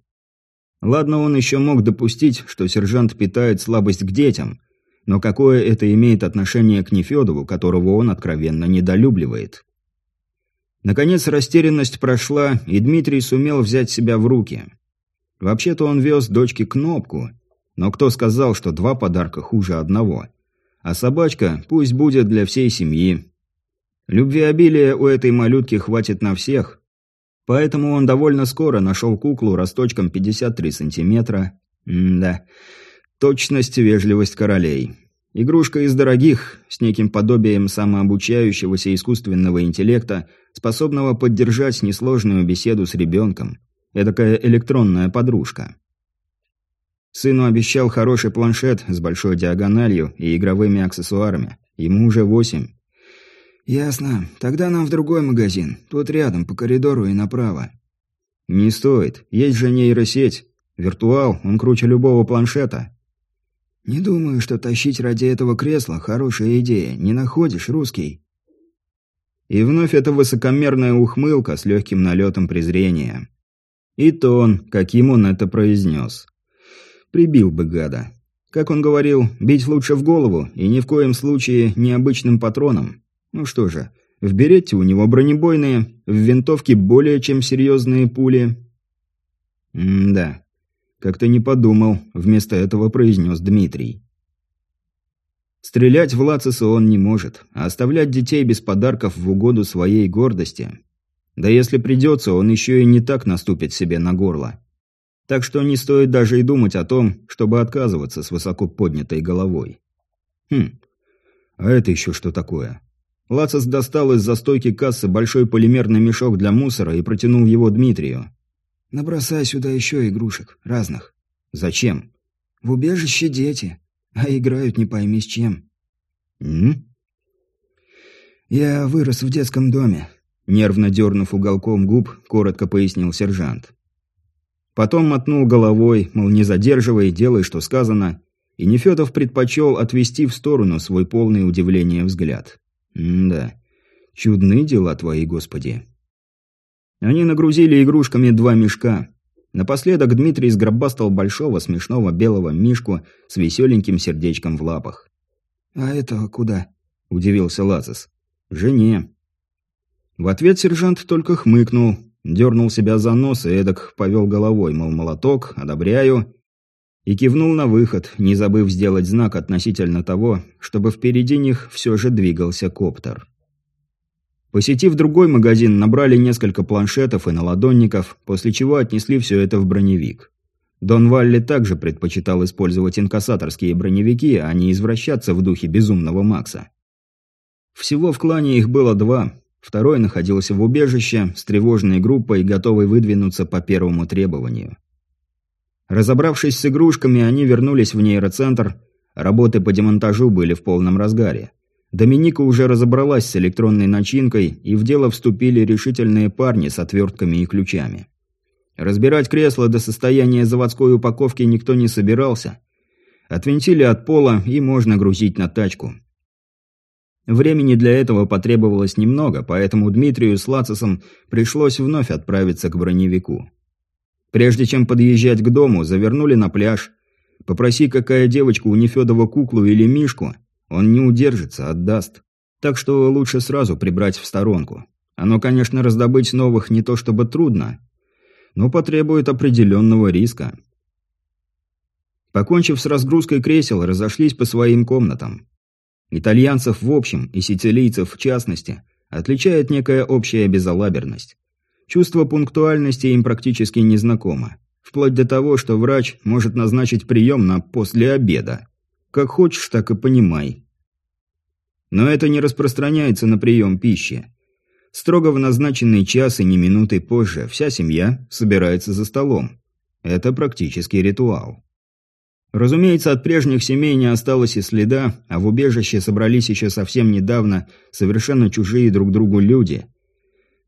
Ладно, он еще мог допустить, что сержант питает слабость к детям, но какое это имеет отношение к Нефедову, которого он откровенно недолюбливает? Наконец растерянность прошла, и Дмитрий сумел взять себя в руки. Вообще-то он вез дочке кнопку, но кто сказал, что два подарка хуже одного? А собачка пусть будет для всей семьи. Любвеобилия у этой малютки хватит на всех, Поэтому он довольно скоро нашел куклу росточком 53 сантиметра. М-да. Точность, вежливость королей. Игрушка из дорогих, с неким подобием самообучающегося искусственного интеллекта, способного поддержать несложную беседу с ребенком. Эдакая электронная подружка. Сыну обещал хороший планшет с большой диагональю и игровыми аксессуарами. Ему уже восемь. «Ясно. Тогда нам в другой магазин. Тут рядом, по коридору и направо». «Не стоит. Есть же нейросеть. Виртуал, он круче любого планшета». «Не думаю, что тащить ради этого кресла – хорошая идея. Не находишь, русский?» И вновь эта высокомерная ухмылка с легким налетом презрения. И тон, каким он это произнес. прибил бы гада. Как он говорил, бить лучше в голову, и ни в коем случае необычным патроном. Ну что же, в берете у него бронебойные, в винтовке более чем серьезные пули. М-да, как-то не подумал, вместо этого произнес Дмитрий. Стрелять в Лациса он не может, а оставлять детей без подарков в угоду своей гордости. Да если придется, он еще и не так наступит себе на горло. Так что не стоит даже и думать о том, чтобы отказываться с высоко поднятой головой. Хм, а это еще что такое? Лацис достал из застойки кассы большой полимерный мешок для мусора и протянул его Дмитрию. «Набросай сюда еще игрушек, разных». «Зачем?» «В убежище дети, а играют не пойми с чем». «М?» «Я вырос в детском доме», — нервно дернув уголком губ, коротко пояснил сержант. Потом мотнул головой, мол, не задерживай, делай, что сказано, и Нефедов предпочел отвести в сторону свой полный удивления взгляд. М-да. Чудны дела твои, Господи. Они нагрузили игрушками два мешка. Напоследок Дмитрий сгробастал большого смешного белого мишку с веселеньким сердечком в лапах. «А это куда?» – удивился Лазас. «Жене». В ответ сержант только хмыкнул, дернул себя за нос и эдак повел головой, мол, молоток, одобряю, и кивнул на выход, не забыв сделать знак относительно того, чтобы впереди них все же двигался коптер. Посетив другой магазин, набрали несколько планшетов и наладонников, после чего отнесли все это в броневик. Дон Валли также предпочитал использовать инкассаторские броневики, а не извращаться в духе безумного Макса. Всего в клане их было два. Второй находился в убежище с тревожной группой, готовой выдвинуться по первому требованию. Разобравшись с игрушками, они вернулись в нейроцентр. Работы по демонтажу были в полном разгаре. Доминика уже разобралась с электронной начинкой, и в дело вступили решительные парни с отвертками и ключами. Разбирать кресло до состояния заводской упаковки никто не собирался. Отвинтили от пола, и можно грузить на тачку. Времени для этого потребовалось немного, поэтому Дмитрию с Лацисом пришлось вновь отправиться к броневику. Прежде чем подъезжать к дому, завернули на пляж. Попроси какая девочка у Нефедова куклу или мишку, он не удержится, отдаст. Так что лучше сразу прибрать в сторонку. Оно, конечно, раздобыть новых не то чтобы трудно, но потребует определенного риска. Покончив с разгрузкой кресел, разошлись по своим комнатам. Итальянцев в общем и сицилийцев в частности отличает некая общая безалаберность. Чувство пунктуальности им практически не знакомо. Вплоть до того, что врач может назначить прием на после обеда. Как хочешь, так и понимай. Но это не распространяется на прием пищи. Строго в назначенный час и не минуты позже вся семья собирается за столом. Это практически ритуал. Разумеется, от прежних семей не осталось и следа, а в убежище собрались еще совсем недавно совершенно чужие друг другу люди –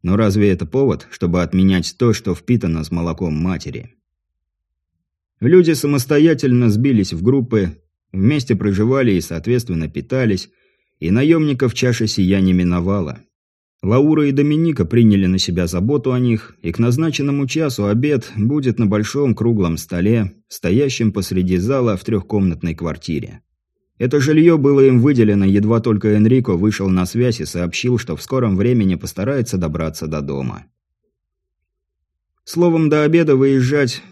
но разве это повод, чтобы отменять то, что впитано с молоком матери? Люди самостоятельно сбились в группы, вместе проживали и, соответственно, питались, и наемников чаша сия не миновала. Лаура и Доминика приняли на себя заботу о них, и к назначенному часу обед будет на большом круглом столе, стоящем посреди зала в трехкомнатной квартире. Это жилье было им выделено, едва только Энрико вышел на связь и сообщил, что в скором времени постарается добраться до дома. Словом, до обеда выезжать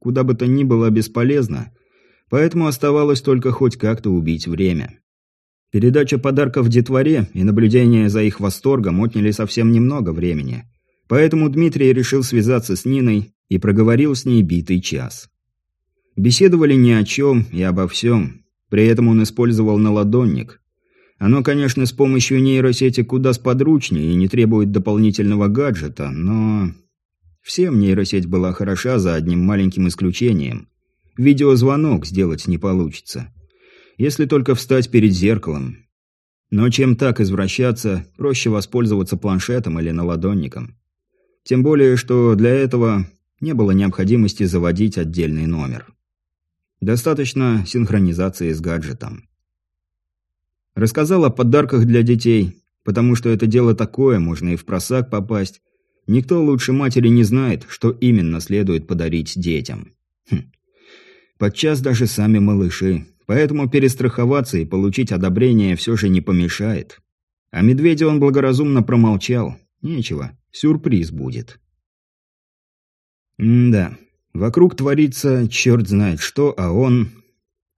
куда бы то ни было бесполезно, поэтому оставалось только хоть как-то убить время. Передача подарков детворе и наблюдение за их восторгом отняли совсем немного времени, поэтому Дмитрий решил связаться с Ниной и проговорил с ней битый час. Беседовали ни о чем и обо всем, при этом он использовал наладонник. Оно, конечно, с помощью нейросети куда сподручнее и не требует дополнительного гаджета, но... Всем нейросеть была хороша за одним маленьким исключением. Видеозвонок сделать не получится. Если только встать перед зеркалом. Но чем так извращаться, проще воспользоваться планшетом или наладонником. Тем более, что для этого не было необходимости заводить отдельный номер. Достаточно синхронизации с гаджетом. Рассказал о подарках для детей, потому что это дело такое, можно и в просак попасть. Никто лучше матери не знает, что именно следует подарить детям. Хм. Подчас даже сами малыши. Поэтому перестраховаться и получить одобрение все же не помешает. А медведя он благоразумно промолчал. Нечего, сюрприз будет. М-да, вокруг творится черт знает что, а он...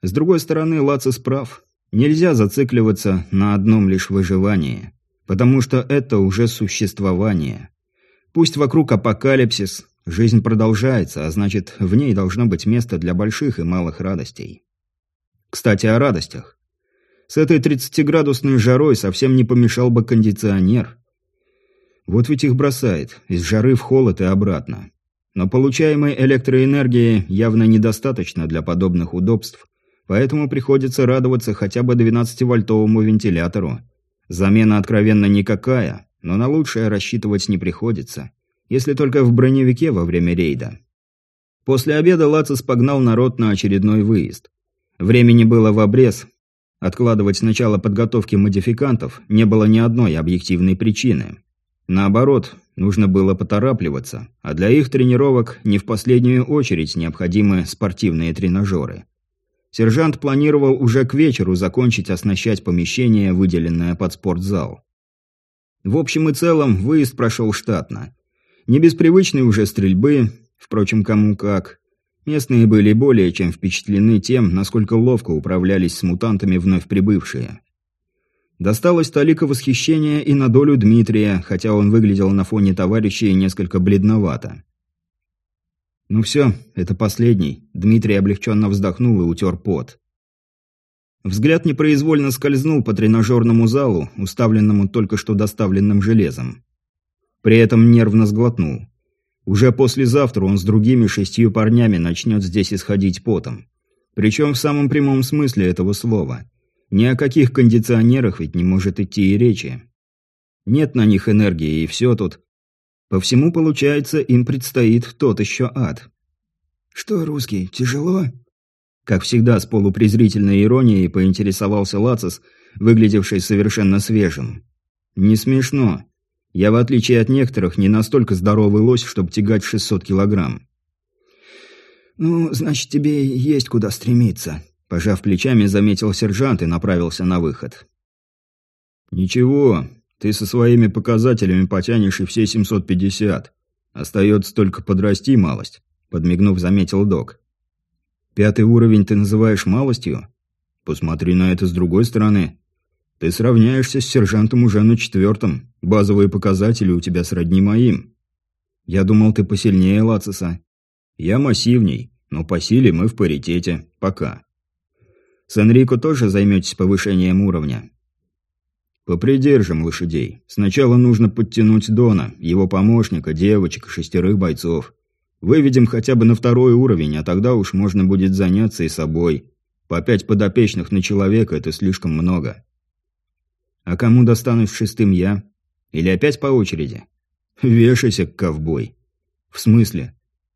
С другой стороны, Лацис прав. Нельзя зацикливаться на одном лишь выживании. Потому что это уже существование. Пусть вокруг апокалипсис, жизнь продолжается, а значит, в ней должно быть место для больших и малых радостей. Кстати, о радостях. С этой 30-градусной жарой совсем не помешал бы кондиционер. Вот ведь их бросает, из жары в холод и обратно. Но получаемой электроэнергии явно недостаточно для подобных удобств, поэтому приходится радоваться хотя бы 12-вольтовому вентилятору. Замена откровенно никакая, но на лучшее рассчитывать не приходится, если только в броневике во время рейда. После обеда Лацис погнал народ на очередной выезд. Времени было в обрез. Откладывать начало подготовки модификантов не было ни одной объективной причины. Наоборот, нужно было поторапливаться, а для их тренировок не в последнюю очередь необходимы спортивные тренажеры. Сержант планировал уже к вечеру закончить оснащать помещение, выделенное под спортзал. В общем и целом, выезд прошел штатно. Не без привычной уже стрельбы, впрочем, кому как. Местные были более чем впечатлены тем, насколько ловко управлялись с мутантами вновь прибывшие. Досталось толика восхищения и на долю Дмитрия, хотя он выглядел на фоне товарищей несколько бледновато. «Ну все, это последний», – Дмитрий облегченно вздохнул и утер пот. Взгляд непроизвольно скользнул по тренажерному залу, уставленному только что доставленным железом. При этом нервно сглотнул. Уже послезавтра он с другими шестью парнями начнет здесь исходить потом. Причем в самом прямом смысле этого слова. Ни о каких кондиционерах ведь не может идти и речи. Нет на них энергии, и все тут. По всему, получается, им предстоит тот еще ад. «Что, русский, тяжело?» Как всегда, с полупрезрительной иронией поинтересовался Лацис, выглядевший совершенно свежим. «Не смешно. Я, в отличие от некоторых, не настолько здоровый лось, чтобы тягать 600 килограмм». «Ну, значит, тебе есть куда стремиться», – пожав плечами, заметил сержант и направился на выход. «Ничего, ты со своими показателями потянешь и все 750. Остается только подрасти малость», – подмигнув, заметил док. Пятый уровень ты называешь малостью? Посмотри на это с другой стороны. Ты сравняешься с сержантом уже на четвертом. Базовые показатели у тебя сродни моим. Я думал, ты посильнее Лациса. Я массивней, но по силе мы в паритете. Пока. С Энрико тоже займетесь повышением уровня? Попридержим лошадей. Сначала нужно подтянуть Дона, его помощника, девочек шестерых бойцов. Выведем хотя бы на второй уровень, а тогда уж можно будет заняться и собой. По пять подопечных на человека – это слишком много. А кому достанусь шестым я? Или опять по очереди? Вешайся, ковбой. В смысле?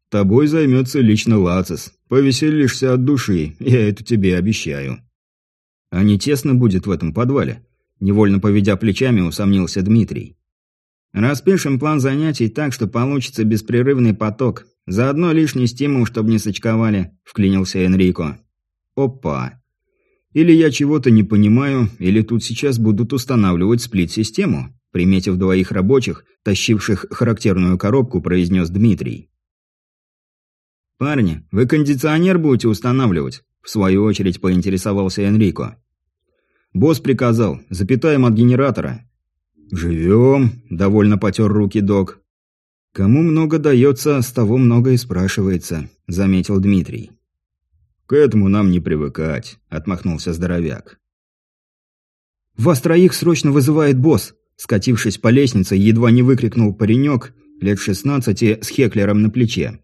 Тобой займется лично Лацис. Повеселишься от души, я это тебе обещаю. А не тесно будет в этом подвале? Невольно поведя плечами, усомнился Дмитрий. Распишем план занятий так, что получится беспрерывный поток. Заодно лишний стимул, чтобы не сочковали», – вклинился Энрико. «Опа. Или я чего-то не понимаю, или тут сейчас будут устанавливать сплит-систему», – приметив двоих рабочих, тащивших характерную коробку, произнес Дмитрий. «Парни, вы кондиционер будете устанавливать?» – в свою очередь поинтересовался Энрико. «Босс приказал, запитаем от генератора. «Живем», – довольно потер руки док. «Кому много дается, с того много и спрашивается», – заметил Дмитрий. «К этому нам не привыкать», – отмахнулся здоровяк. «Вас троих срочно вызывает босс», – скатившись по лестнице, едва не выкрикнул паренек, лет шестнадцати, с хеклером на плече.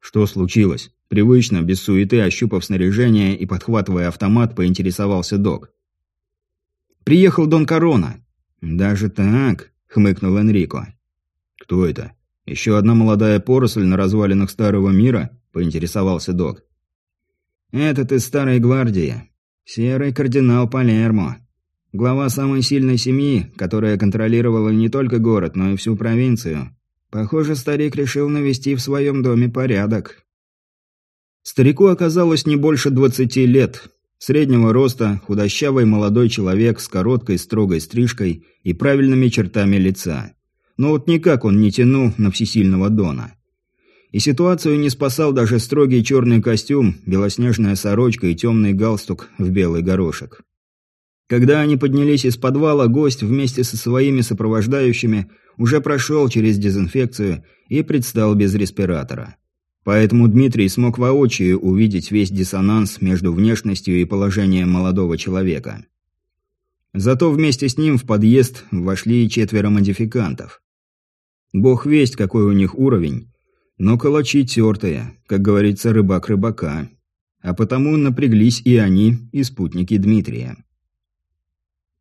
«Что случилось?» Привычно, без суеты, ощупав снаряжение и подхватывая автомат, поинтересовался док. «Приехал Дон Корона. «Даже так?» – хмыкнул Энрико. «Кто это? Еще одна молодая поросль на развалинах Старого Мира?» – поинтересовался док. «Этот из Старой Гвардии. Серый кардинал Палермо. Глава самой сильной семьи, которая контролировала не только город, но и всю провинцию. Похоже, старик решил навести в своем доме порядок». Старику оказалось не больше двадцати лет. Среднего роста, худощавый молодой человек с короткой строгой стрижкой и правильными чертами лица. Но вот никак он не тянул на всесильного Дона. И ситуацию не спасал даже строгий черный костюм, белоснежная сорочка и темный галстук в белый горошек. Когда они поднялись из подвала, гость вместе со своими сопровождающими уже прошел через дезинфекцию и предстал без респиратора. Поэтому Дмитрий смог воочию увидеть весь диссонанс между внешностью и положением молодого человека. Зато вместе с ним в подъезд вошли четверо модификантов. Бог весть, какой у них уровень, но калачи тертые, как говорится, рыбак рыбака. А потому напряглись и они, и спутники Дмитрия.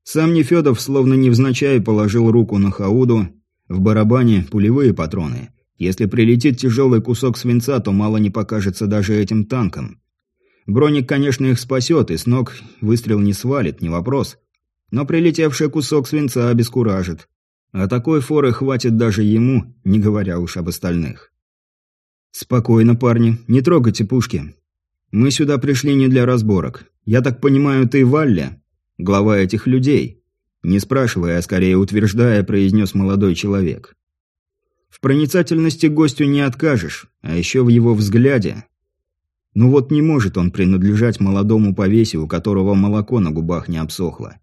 Сам Нефедов словно невзначай положил руку на Хауду, в барабане пулевые патроны. Если прилетит тяжелый кусок свинца, то мало не покажется даже этим танкам. Броник, конечно, их спасет, и с ног выстрел не свалит, не вопрос. Но прилетевший кусок свинца обескуражит. А такой форы хватит даже ему, не говоря уж об остальных. «Спокойно, парни, не трогайте пушки. Мы сюда пришли не для разборок. Я так понимаю, ты Валля, глава этих людей?» Не спрашивая, а скорее утверждая, произнес молодой человек. В проницательности гостю не откажешь, а еще в его взгляде. Ну вот не может он принадлежать молодому повесе, у которого молоко на губах не обсохло.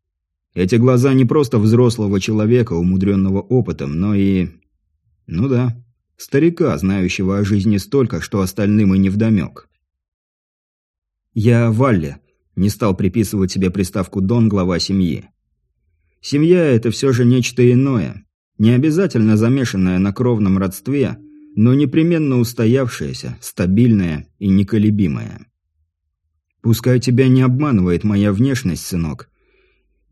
Эти глаза не просто взрослого человека, умудренного опытом, но и... Ну да, старика, знающего о жизни столько, что остальным и невдомек. «Я Валли», – не стал приписывать себе приставку «Дон» глава семьи. Семья – это все же нечто иное, не обязательно замешанное на кровном родстве, но непременно устоявшееся, стабильное и неколебимое. Пускай тебя не обманывает моя внешность, сынок,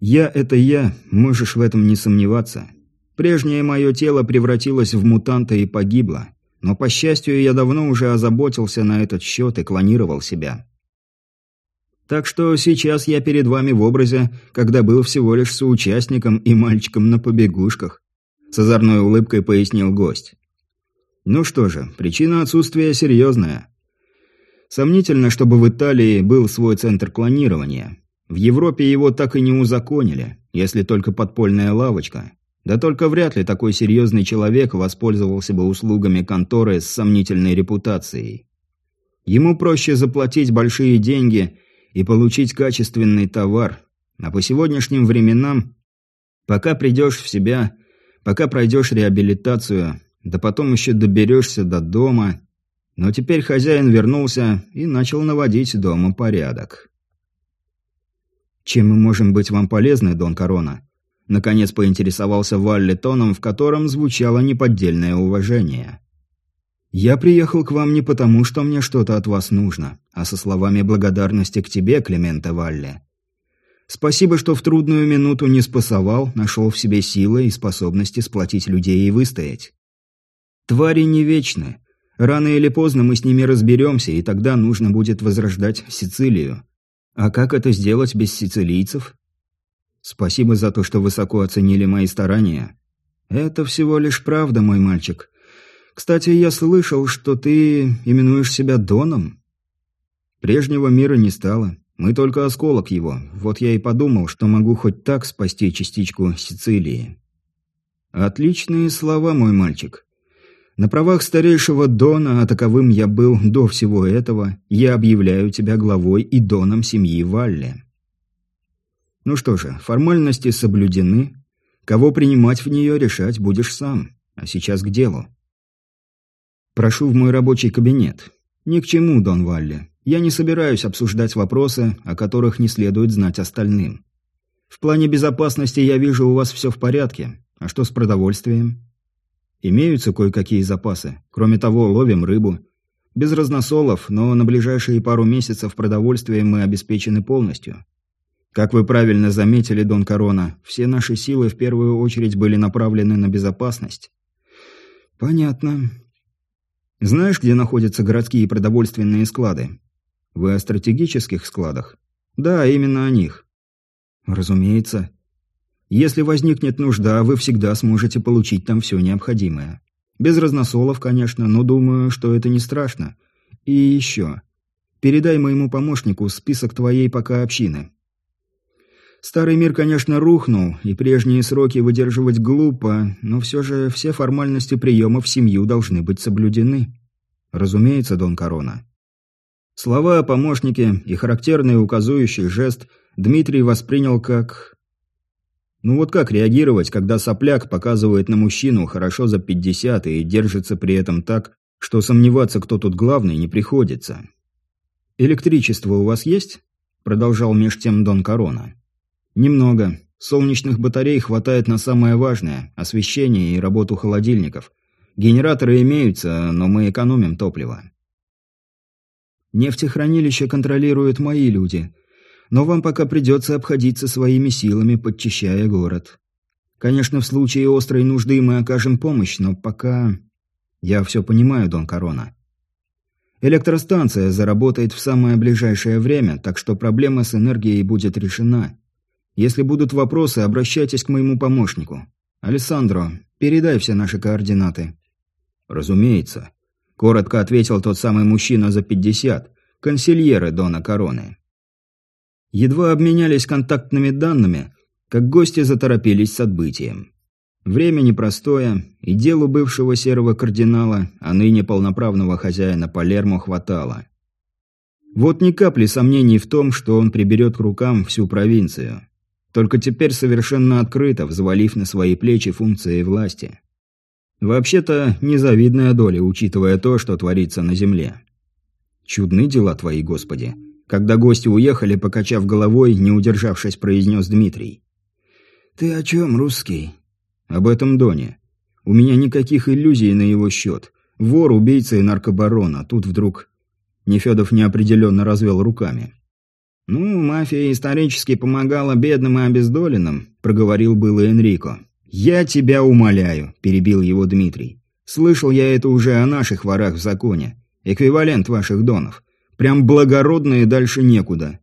я – это я, можешь в этом не сомневаться. Прежнее мое тело превратилось в мутанта и погибло. Но, по счастью, я давно уже озаботился на этот счет и клонировал себя. Так что сейчас я перед вами в образе, когда был всего лишь соучастником и мальчиком на побегушках. С озорной улыбкой пояснил гость. Ну что же, причина отсутствия серьезная. Сомнительно, чтобы в Италии был свой центр клонирования. В Европе его так и не узаконили, если только подпольная лавочка. Да только вряд ли такой серьезный человек воспользовался бы услугами конторы с сомнительной репутацией. Ему проще заплатить большие деньги и получить качественный товар. А по сегодняшним временам, пока придешь в себя, пока пройдешь реабилитацию, да потом еще доберешься до дома. Но теперь хозяин вернулся и начал наводить дома порядок. «Чем мы можем быть вам полезны, Дон Корона?» Наконец поинтересовался Валли тоном, в котором звучало неподдельное уважение. «Я приехал к вам не потому, что мне что-то от вас нужно, а со словами благодарности к тебе, Климента Валли. Спасибо, что в трудную минуту не спасовал, нашел в себе силы и способности сплотить людей и выстоять. Твари не вечны. Рано или поздно мы с ними разберемся, и тогда нужно будет возрождать Сицилию. А как это сделать без сицилийцев? Спасибо за то, что высоко оценили мои старания. Это всего лишь правда, мой мальчик. Кстати, я слышал, что ты именуешь себя Доном. Прежнего мира не стало. Мы только осколок его. Вот я и подумал, что могу хоть так спасти частичку Сицилии. Отличные слова, мой мальчик. На правах старейшего Дона, а таковым я был до всего этого, я объявляю тебя главой и Доном семьи Валли. Ну что же, формальности соблюдены. Кого принимать в нее, решать будешь сам. А сейчас к делу. Прошу в мой рабочий кабинет. Ни к чему, Дон Валли. Я не собираюсь обсуждать вопросы, о которых не следует знать остальным. В плане безопасности я вижу, у вас все в порядке. А что с продовольствием? Имеются кое-какие запасы. Кроме того, ловим рыбу. Без разносолов, но на ближайшие пару месяцев продовольствием мы обеспечены полностью. Как вы правильно заметили, Дон Корона, все наши силы в первую очередь были направлены на безопасность. Понятно. Знаешь, где находятся городские продовольственные склады? Вы о стратегических складах? Да, именно о них. Разумеется. Если возникнет нужда, вы всегда сможете получить там все необходимое. Без разносолов, конечно, но думаю, что это не страшно. И еще. Передай моему помощнику список твоей пока общины. Старый мир, конечно, рухнул, и прежние сроки выдерживать глупо, но все же все формальности приема в семью должны быть соблюдены. Разумеется, Дон Корона. Слова о помощнике и характерный указующий жест Дмитрий воспринял как... Ну вот как реагировать, когда сопляк показывает на мужчину хорошо за пятьдесят и держится при этом так, что сомневаться, кто тут главный, не приходится? «Электричество у вас есть?» – продолжал меж тем Дон Корона. Немного. Солнечных батарей хватает на самое важное – освещение и работу холодильников. Генераторы имеются, но мы экономим топливо. Нефтехранилище контролируют мои люди. Но вам пока придется обходиться своими силами, подчищая город. Конечно, в случае острой нужды мы окажем помощь, но пока... Я все понимаю, Дон Корона. Электростанция заработает в самое ближайшее время, так что проблема с энергией будет решена. Если будут вопросы, обращайтесь к моему помощнику. Алессандро, передай все наши координаты». «Разумеется», – коротко ответил тот самый мужчина за пятьдесят, консильеры Дона Короны. Едва обменялись контактными данными, как гости заторопились с отбытием. Время непростое, и делу бывшего серого кардинала, а ныне полноправного хозяина Палермо хватало. Вот ни капли сомнений в том, что он приберет к рукам всю провинцию. Только теперь совершенно открыто, взвалив на свои плечи функции власти. Вообще-то, незавидная доля, учитывая то, что творится на земле. Чудны дела твои, Господи. Когда гости уехали, покачав головой, не удержавшись, произнес Дмитрий. «Ты о чем, русский?» «Об этом Доне. У меня никаких иллюзий на его счет. Вор, убийца и наркобарон, а тут вдруг...» Нефедов неопределенно развел руками. «Ну, мафия исторически помогала бедным и обездоленным», – проговорил было Энрико. «Я тебя умоляю», – перебил его Дмитрий. «Слышал я это уже о наших ворах в законе. Эквивалент ваших донов. Прям благородные дальше некуда.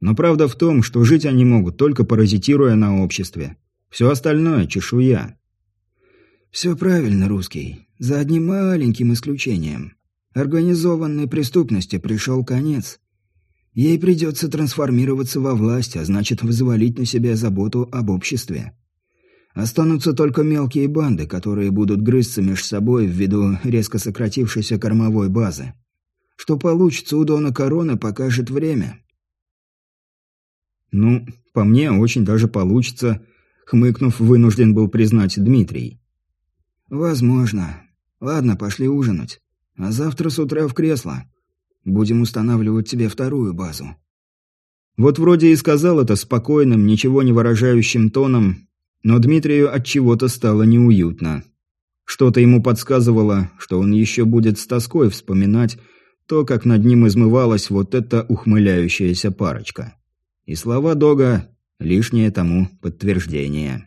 Но правда в том, что жить они могут, только паразитируя на обществе. Все остальное – чешуя». «Все правильно, русский. За одним маленьким исключением. Организованной преступности пришел конец». Ей придется трансформироваться во власть, а значит, взвалить на себя заботу об обществе. Останутся только мелкие банды, которые будут грызться между собой ввиду резко сократившейся кормовой базы. Что получится у Дона Короны, покажет время. «Ну, по мне, очень даже получится», — хмыкнув, вынужден был признать Дмитрий. «Возможно. Ладно, пошли ужинать. А завтра с утра в кресло. Будем устанавливать тебе вторую базу». Вот вроде и сказал это спокойным, ничего не выражающим тоном, но Дмитрию от чего-то стало неуютно. Что-то ему подсказывало, что он еще будет с тоской вспоминать то, как над ним измывалась вот эта ухмыляющаяся парочка. И слова Дога – лишнее тому подтверждение.